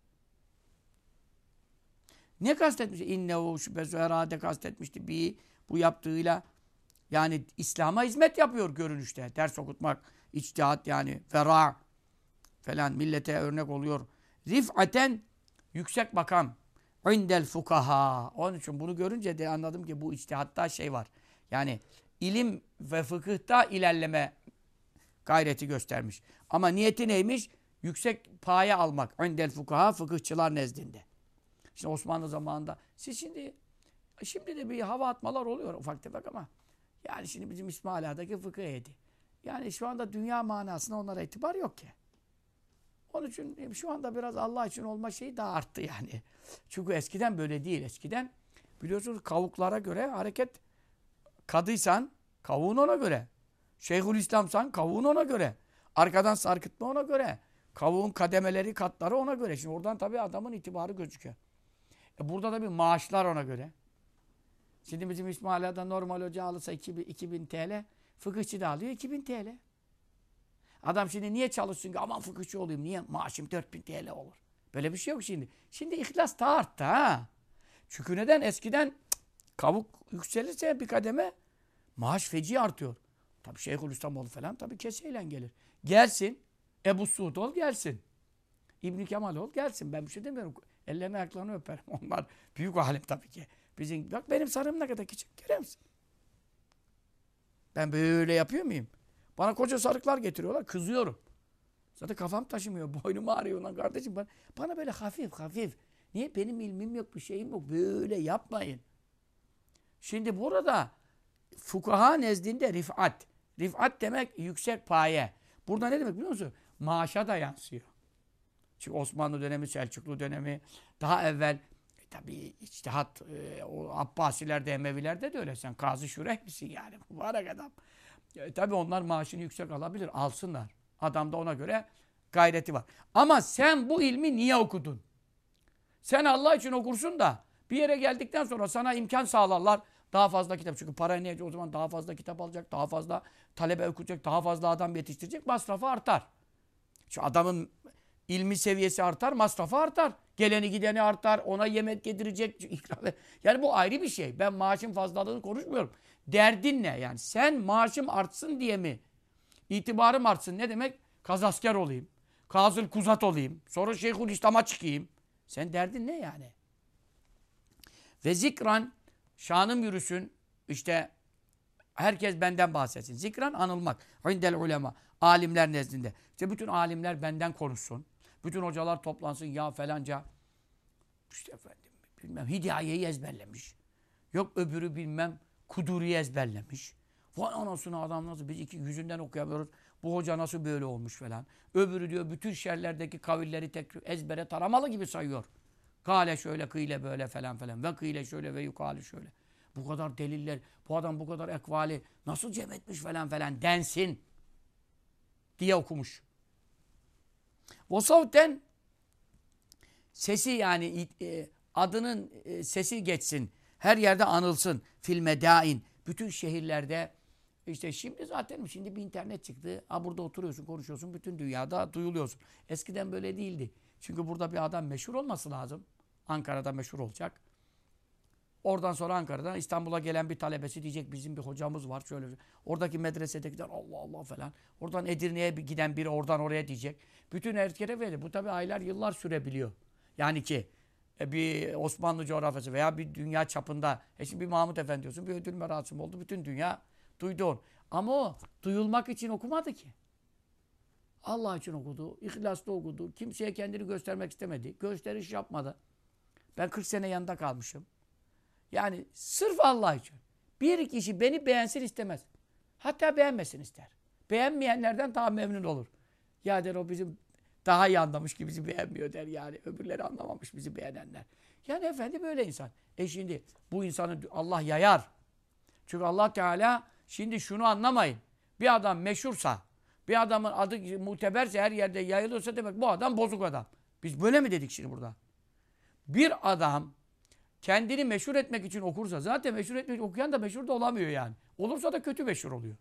Ne kastetmiş? İnnehu şüphesiz erade kastetmişti. Bir bu yaptığıyla yani İslam'a hizmet yapıyor görünüşte. Ders okutmak, içtihat yani vera falan millete örnek oluyor. Rif'aten yüksek makam. İndel fukaha. Onun için bunu görünce de anladım ki bu içtihatta şey var. Yani ilim ve fıkıhta ilerleme gayreti göstermiş. Ama niyeti neymiş? Yüksek paye almak. İndel fukaha fıkıhçılar nezdinde. İşte Osmanlı zamanında. Siz şimdi şimdi de bir hava atmalar oluyor ufak tefek ama yani şimdi bizim İsmaila'daki fıkıh heyeti. Yani şu anda dünya manasına onlara itibar yok ki. Onun için şu anda biraz Allah için olma şeyi daha arttı yani. Çünkü eskiden böyle değil. Eskiden biliyorsunuz kavuklara göre hareket kadıysan kavuğun ona göre. Şeyhül İslamsan kavuğun ona göre. Arkadan sarkıtma ona göre. Kavuğun kademeleri, katları ona göre. Şimdi oradan tabii adamın itibarı gözüküyor. E burada da bir maaşlar ona göre. Şimdi bizim İsmaila'da normal hoca alırsa 2000, 2000 TL, fıkıhçı da alıyor 2000 TL. Adam şimdi niye çalışsın ki aman fıkıhçı olayım niye maaşım 4000 TL olur. Böyle bir şey yok şimdi. Şimdi ihlas da arttı ha. Çünkü neden? Eskiden kavuk yükselirse bir kademe maaş feci artıyor. Tabii Şeyhülislam falan tabii keseyle gelir. Gelsin. Ebu Suud ol gelsin. İbn Kemal ol gelsin. Ben bir şey demiyorum. Ellerini ayaklarını öperim. Onlar büyük alim tabii ki. Bizim, bak benim sarığım ne kadar küçük. Görüyor musun? Ben böyle yapıyor muyum? Bana koca sarıklar getiriyorlar. Kızıyorum. Zaten kafam taşımıyor. Boynum ağrıyor lan kardeşim. Bana, bana böyle hafif hafif. Niye? Benim ilmim yok, bir şeyim yok. Böyle yapmayın. Şimdi burada fukaha nezdinde rifat. Rifat demek yüksek paye. Burada ne demek biliyor musun? Maaşa da yansıyor. Çünkü Osmanlı dönemi, Selçuklu dönemi, daha evvel e, tabii içtihat, e, o Abbasilerde, Emevilerde de öyle. Sen Kazı Şureh misin yani? Mübarek adam. E, tabii onlar maaşını yüksek alabilir. Alsınlar. Adam da ona göre gayreti var. Ama sen bu ilmi niye okudun? Sen Allah için okursun da bir yere geldikten sonra sana imkan sağlarlar. Daha fazla kitap. Çünkü para ne? O zaman daha fazla kitap alacak, daha fazla talebe okuyacak, daha fazla adam yetiştirecek. Masrafı artar. Şu adamın ilmi seviyesi artar, masrafı artar. Geleni gideni artar, ona yemek getirecek. Yani bu ayrı bir şey. Ben maaşın fazlalığını konuşmuyorum. Derdin ne? Yani sen maaşım artsın diye mi? İtibarım artsın. Ne demek? Kazasker olayım. Kazıl Kuzat olayım. Sonra Şeyhül İslam'a çıkayım. Sen derdin ne yani? Ve zikran şanım yürüsün. İşte herkes benden bahsetsin. Zikran anılmak. İndel ulema. Alimler nezdinde. İşte bütün alimler benden konuşsun. Bütün hocalar toplansın ya falanca. İşte efendim bilmem Hidaye'yi ezberlemiş. Yok öbürü bilmem Kuduri'yi ezberlemiş. Vay anasını adam nasıl biz iki yüzünden okuyamıyoruz. Bu hoca nasıl böyle olmuş falan. Öbürü diyor bütün şerlerdeki kavilleri tek ezbere taramalı gibi sayıyor. Kale şöyle kıyle böyle falan falan. Ve kıyle şöyle ve yukali şöyle. Bu kadar deliller, bu adam bu kadar ekvali nasıl cem etmiş falan falan densin diye okumuş. Vosavten sesi yani e, adının e, sesi geçsin. Her yerde anılsın. Filmedain. Bütün şehirlerde işte şimdi zaten şimdi bir internet çıktı. Ha burada oturuyorsun, konuşuyorsun. Bütün dünyada duyuluyorsun. Eskiden böyle değildi. Çünkü burada bir adam meşhur olması lazım. Ankara'da meşhur olacak. Oradan sonra Ankara'dan İstanbul'a gelen bir talebesi diyecek bizim bir hocamız var şöyle. Oradaki medresedekiler Allah Allah falan. Oradan Edirne'ye giden biri oradan oraya diyecek. Bütün erkeğe verir. Bu tabi aylar yıllar sürebiliyor. Yani ki e, bir Osmanlı coğrafyası veya bir dünya çapında. E şimdi bir Mahmut Efendi diyorsun bir ödül merasimi oldu. Bütün dünya duydu onu. Ama o duyulmak için okumadı ki. Allah için okudu. ihlaslı okudu. Kimseye kendini göstermek istemedi. Gösteriş yapmadı. Ben 40 sene yanında kalmışım. Yani sırf Allah için. Bir kişi beni beğensin istemez. Hatta beğenmesin ister. Beğenmeyenlerden daha memnun olur. Ya der o bizim daha iyi anlamış ki bizi beğenmiyor der yani. Öbürleri anlamamış bizi beğenenler. Yani efendi böyle insan. E şimdi bu insanı Allah yayar. Çünkü Allah Teala şimdi şunu anlamayın. Bir adam meşhursa, Bir adamın adı muteberse her yerde yayılıyorsa demek bu adam bozuk adam. Biz böyle mi dedik şimdi burada? Bir adam kendini meşhur etmek için okursa zaten meşhur etmek okuyan da meşhur da olamıyor yani. Olursa da kötü meşhur oluyor.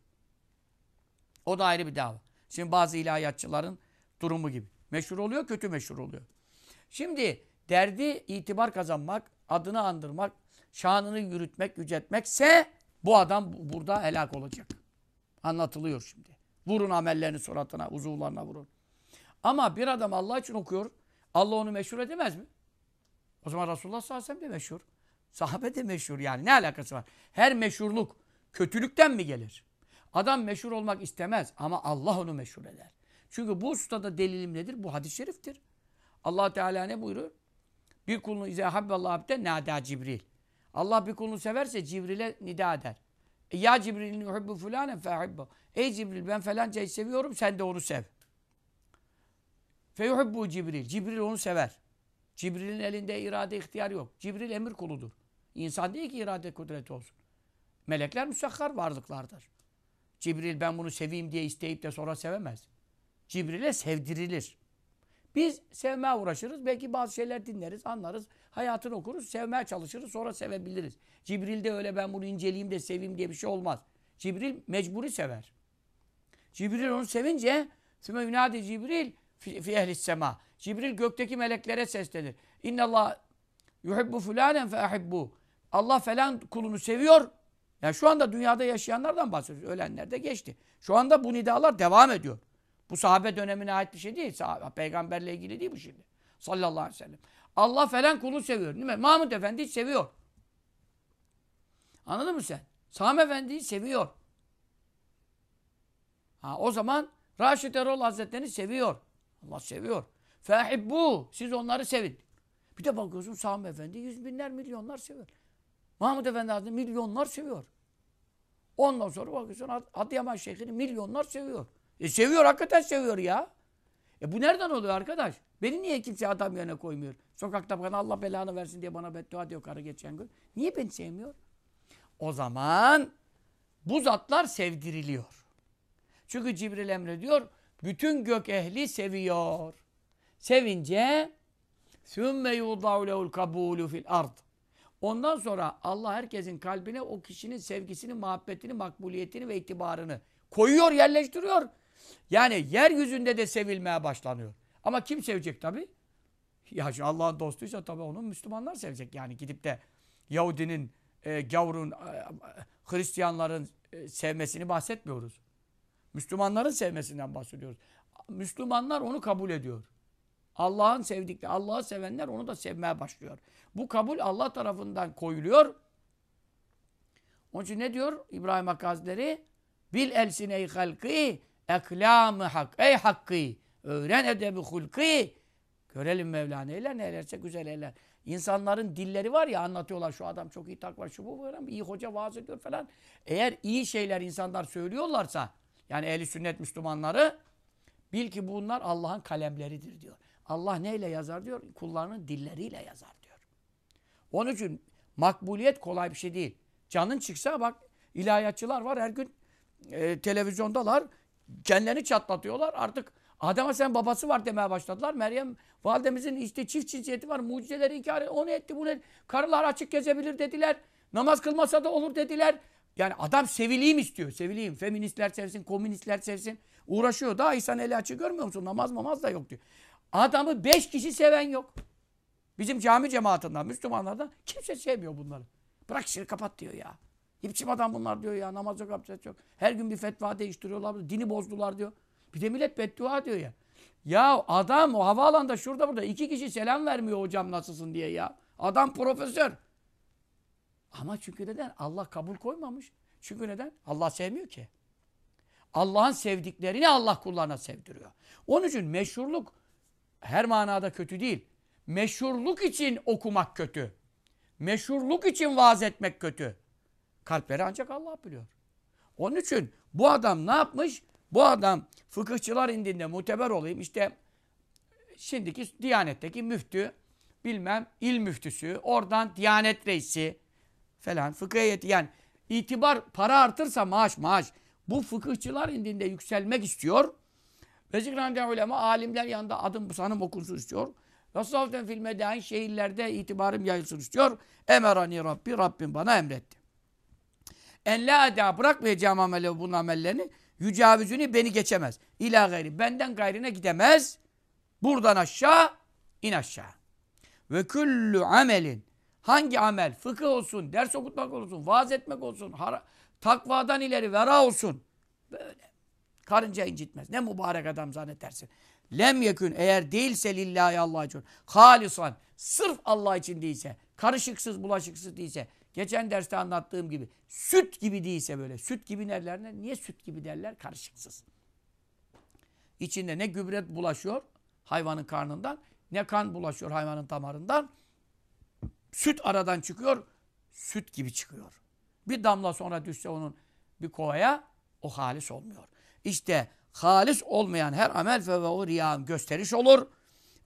O da ayrı bir dava. Şimdi bazı ilahiyatçıların durumu gibi. Meşhur oluyor, kötü meşhur oluyor. Şimdi derdi itibar kazanmak, adını andırmak, şanını yürütmek, yüceltmekse bu adam bu- burada helak olacak. Anlatılıyor şimdi. Vurun amellerini suratına, uzuvlarına vurun. Ama bir adam Allah için okuyor, Allah onu meşhur edemez mi? O zaman Resulullah sallallahu aleyhi ve sellem de meşhur. Sahabe de meşhur yani. Ne alakası var? Her meşhurluk kötülükten mi gelir? Adam meşhur olmak istemez ama Allah onu meşhur eder. Çünkü bu ustada delilim nedir? Bu hadis-i şeriftir. allah Teala ne buyuruyor? Bir kulunu izâ habballahu abden nâdâ Cibril. Allah bir kulunu severse Cibril'e nida eder. E, ya Cibril yuhibbu fulânen fe'hibbu. Ey Cibril ben felancayı seviyorum sen de onu sev. Feyuhibbu Cibril. Cibril onu sever. Cibril'in elinde irade ihtiyar yok. Cibril emir kuludur. İnsan değil ki irade kudreti olsun. Melekler müsakhar varlıklardır. Cibril ben bunu seveyim diye isteyip de sonra sevemez. Cibril'e sevdirilir. Biz sevmeye uğraşırız. Belki bazı şeyler dinleriz, anlarız. Hayatını okuruz, sevmeye çalışırız, sonra sevebiliriz. Cibril'de öyle ben bunu inceleyeyim de seveyim diye bir şey olmaz. Cibril mecburi sever. Cibril onu sevince Süme yunadi Cibril fi ehlis sema. Cibril gökteki meleklere seslenir. İnnallah yuhibbu fulanen fe ahibbu. Allah falan kulunu seviyor. Yani şu anda dünyada yaşayanlardan bahsediyoruz. Ölenler de geçti. Şu anda bu nidalar devam ediyor. Bu sahabe dönemine ait bir şey değil. Sahabe, peygamberle ilgili değil bu şimdi. Sallallahu aleyhi ve sellem. Allah falan kulu seviyor. Değil mi? Mahmud Efendi'yi seviyor. Anladın mı sen? Sami Efendi'yi seviyor. Ha, o zaman Raşid Erol Hazretleri'ni seviyor. Allah seviyor. Fehibbu. Siz onları sevin. Bir de bakıyorsun Sami Efendi yüz binler, milyonlar seviyor. Mahmud Efendi Hazretleri milyonlar seviyor. Ondan sonra bakıyorsun Ad- Adıyaman Şeyh'ini milyonlar seviyor. E seviyor, hakikaten seviyor ya. E bu nereden oluyor arkadaş? Beni niye kimse adam yerine koymuyor? Sokakta bana Allah belanı versin diye bana beddua diyor karı geçen gün. Niye beni sevmiyor? O zaman bu zatlar sevdiriliyor. Çünkü Cibril emrediyor. Bütün gök ehli seviyor. Sevince sümme yudavlehul kabulü fil ard. Ondan sonra Allah herkesin kalbine o kişinin sevgisini, muhabbetini, makbuliyetini ve itibarını koyuyor, yerleştiriyor. Yani yeryüzünde de sevilmeye başlanıyor. Ama kim sevecek tabi? Ya Allah'ın dostuysa tabi onu Müslümanlar sevecek. Yani gidip de Yahudinin, e, gavurun, e, Hristiyanların e, sevmesini bahsetmiyoruz. Müslümanların sevmesinden bahsediyoruz. Müslümanlar onu kabul ediyor. Allah'ın sevdikleri, Allah'ı sevenler onu da sevmeye başlıyor. Bu kabul Allah tarafından koyuluyor. Onun için ne diyor İbrahim Hakkı Hazretleri? Bil elsine-i halkı eklamı hak. Ey hakkı öğren edebi hulkı. Görelim Mevla neyler neylerse güzel eyler. İnsanların dilleri var ya anlatıyorlar şu adam çok iyi takva şu bu falan iyi hoca vaaz ediyor falan. Eğer iyi şeyler insanlar söylüyorlarsa yani ehli sünnet Müslümanları bil ki bunlar Allah'ın kalemleridir diyor. Allah neyle yazar diyor? Kullarının dilleriyle yazar diyor. Onun için makbuliyet kolay bir şey değil. Canın çıksa bak ilahiyatçılar var her gün e, televizyondalar. Kendilerini çatlatıyorlar. Artık Adem sen babası var demeye başladılar. Meryem validemizin işte çift cinsiyeti var. Mucizeleri inkar etti. Onu etti bunu etti. Karılar açık gezebilir dediler. Namaz kılmasa da olur dediler. Yani adam sevileyim istiyor. Sevileyim. Feministler sevsin, komünistler sevsin. Uğraşıyor. Daha İhsan eli açık görmüyor musun? Namaz mamaz da yok diyor. Adamı beş kişi seven yok. Bizim cami cemaatinden, Müslümanlardan kimse sevmiyor bunları. Bırak işini kapat diyor ya. Biçim adam bunlar diyor ya. Namaz yok, abdest yok. Her gün bir fetva değiştiriyorlar. Dini bozdular diyor. Bir de millet beddua diyor ya. Ya adam o havaalanında şurada burada iki kişi selam vermiyor hocam nasılsın diye ya. Adam profesör. Ama çünkü neden? Allah kabul koymamış. Çünkü neden? Allah sevmiyor ki. Allah'ın sevdiklerini Allah kullarına sevdiriyor. Onun için meşhurluk her manada kötü değil. Meşhurluk için okumak kötü. Meşhurluk için vaaz etmek kötü. Kalpleri ancak Allah biliyor. Onun için bu adam ne yapmış? Bu adam fıkıhçılar indinde muteber olayım. İşte şimdiki Diyanet'teki müftü, bilmem il müftüsü, oradan Diyanet reisi falan, fıkıh heyeti yani itibar para artırsa maaş maaş. Bu fıkıhçılar indinde yükselmek istiyor. Ve zikrande ulema alimler yanında adım sanım okunsun istiyor. Ve savten fil medain şehirlerde itibarım yayılsın istiyor. Emerani Rabbi, Rabbim bana emretti. En la eda bırakmayacağım amele bunun amellerini. Yücavizünü beni geçemez. İla gayri. Benden gayrine gidemez. Buradan aşağı, in aşağı. Ve küllü amelin. Hangi amel? Fıkıh olsun, ders okutmak olsun, vaaz etmek olsun, takvadan ileri vera olsun. Böyle. Karınca incitmez. Ne mübarek adam zannedersin. Lem yekün eğer değilse lillahi Allah için. Halisan. Sırf Allah için değilse. Karışıksız, bulaşıksız değilse. Geçen derste anlattığım gibi. Süt gibi değilse böyle. Süt gibi derler? Niye süt gibi derler? Karışıksız. İçinde ne gübre bulaşıyor hayvanın karnından ne kan bulaşıyor hayvanın damarından. Süt aradan çıkıyor. Süt gibi çıkıyor. Bir damla sonra düşse onun bir kovaya o halis olmuyor. İşte halis olmayan her amel fe ve o riyan gösteriş olur.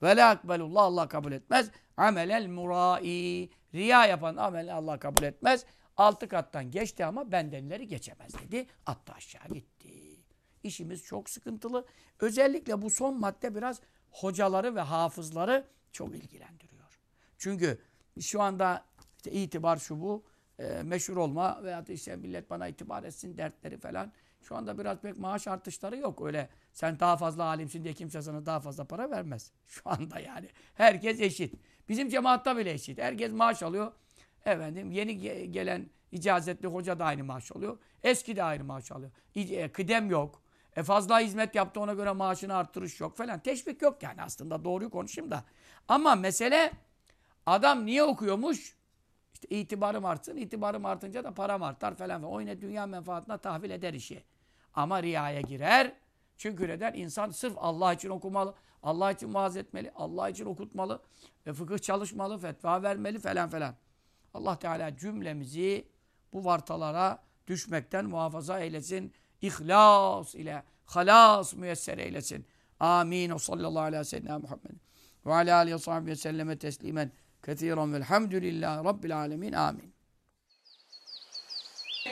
Ve la akbelullah Allah kabul etmez. Amelel murai. Riya yapan ameli Allah kabul etmez. Altı kattan geçti ama bendenleri geçemez dedi. Attı aşağı gitti. İşimiz çok sıkıntılı. Özellikle bu son madde biraz hocaları ve hafızları çok ilgilendiriyor. Çünkü şu anda işte itibar şu bu e, meşhur olma veya işte millet bana itibar etsin dertleri falan. Şu anda biraz pek maaş artışları yok. Öyle sen daha fazla alimsin diye kimse sana daha fazla para vermez. Şu anda yani. Herkes eşit. Bizim cemaatta bile eşit. Herkes maaş alıyor. Efendim yeni ge- gelen icazetli hoca da aynı maaş alıyor. Eski de aynı maaş alıyor. İ- e, kıdem yok. E fazla hizmet yaptı ona göre maaşını arttırış yok falan. Teşvik yok yani aslında doğruyu konuşayım da. Ama mesele adam niye okuyormuş? İşte itibarım artsın. İtibarım artınca da param artar falan. O yine dünya menfaatine tahvil eder işi. Ama riyaya girer. Çünkü neden? İnsan sırf Allah için okumalı. Allah için vaaz etmeli. Allah için okutmalı. Ve fıkıh çalışmalı. Fetva vermeli falan falan. Allah Teala cümlemizi bu vartalara düşmekten muhafaza eylesin. İhlas ile halas müyesser eylesin. Amin. O sallallahu aleyhi ve sellem Muhammed. Ve ala aleyhi ve selleme teslimen kethiren velhamdülillahi rabbil alemin. Amin.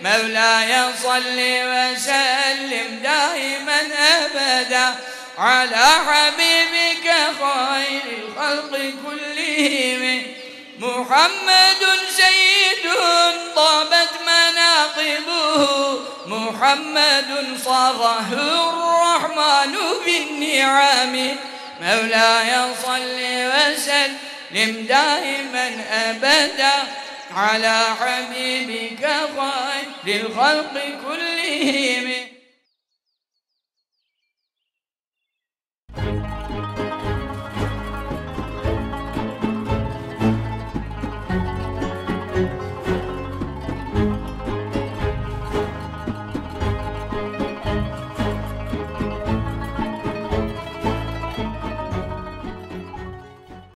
مولاي صل وسلم دائما ابدا على حبيبك خير الخلق كلهم محمد سيد طابت مناقبه محمد صاغه الرحمن بالنعم مولاي صل وسلم دائما أبدا على حبيبك خير الخلق كلهم.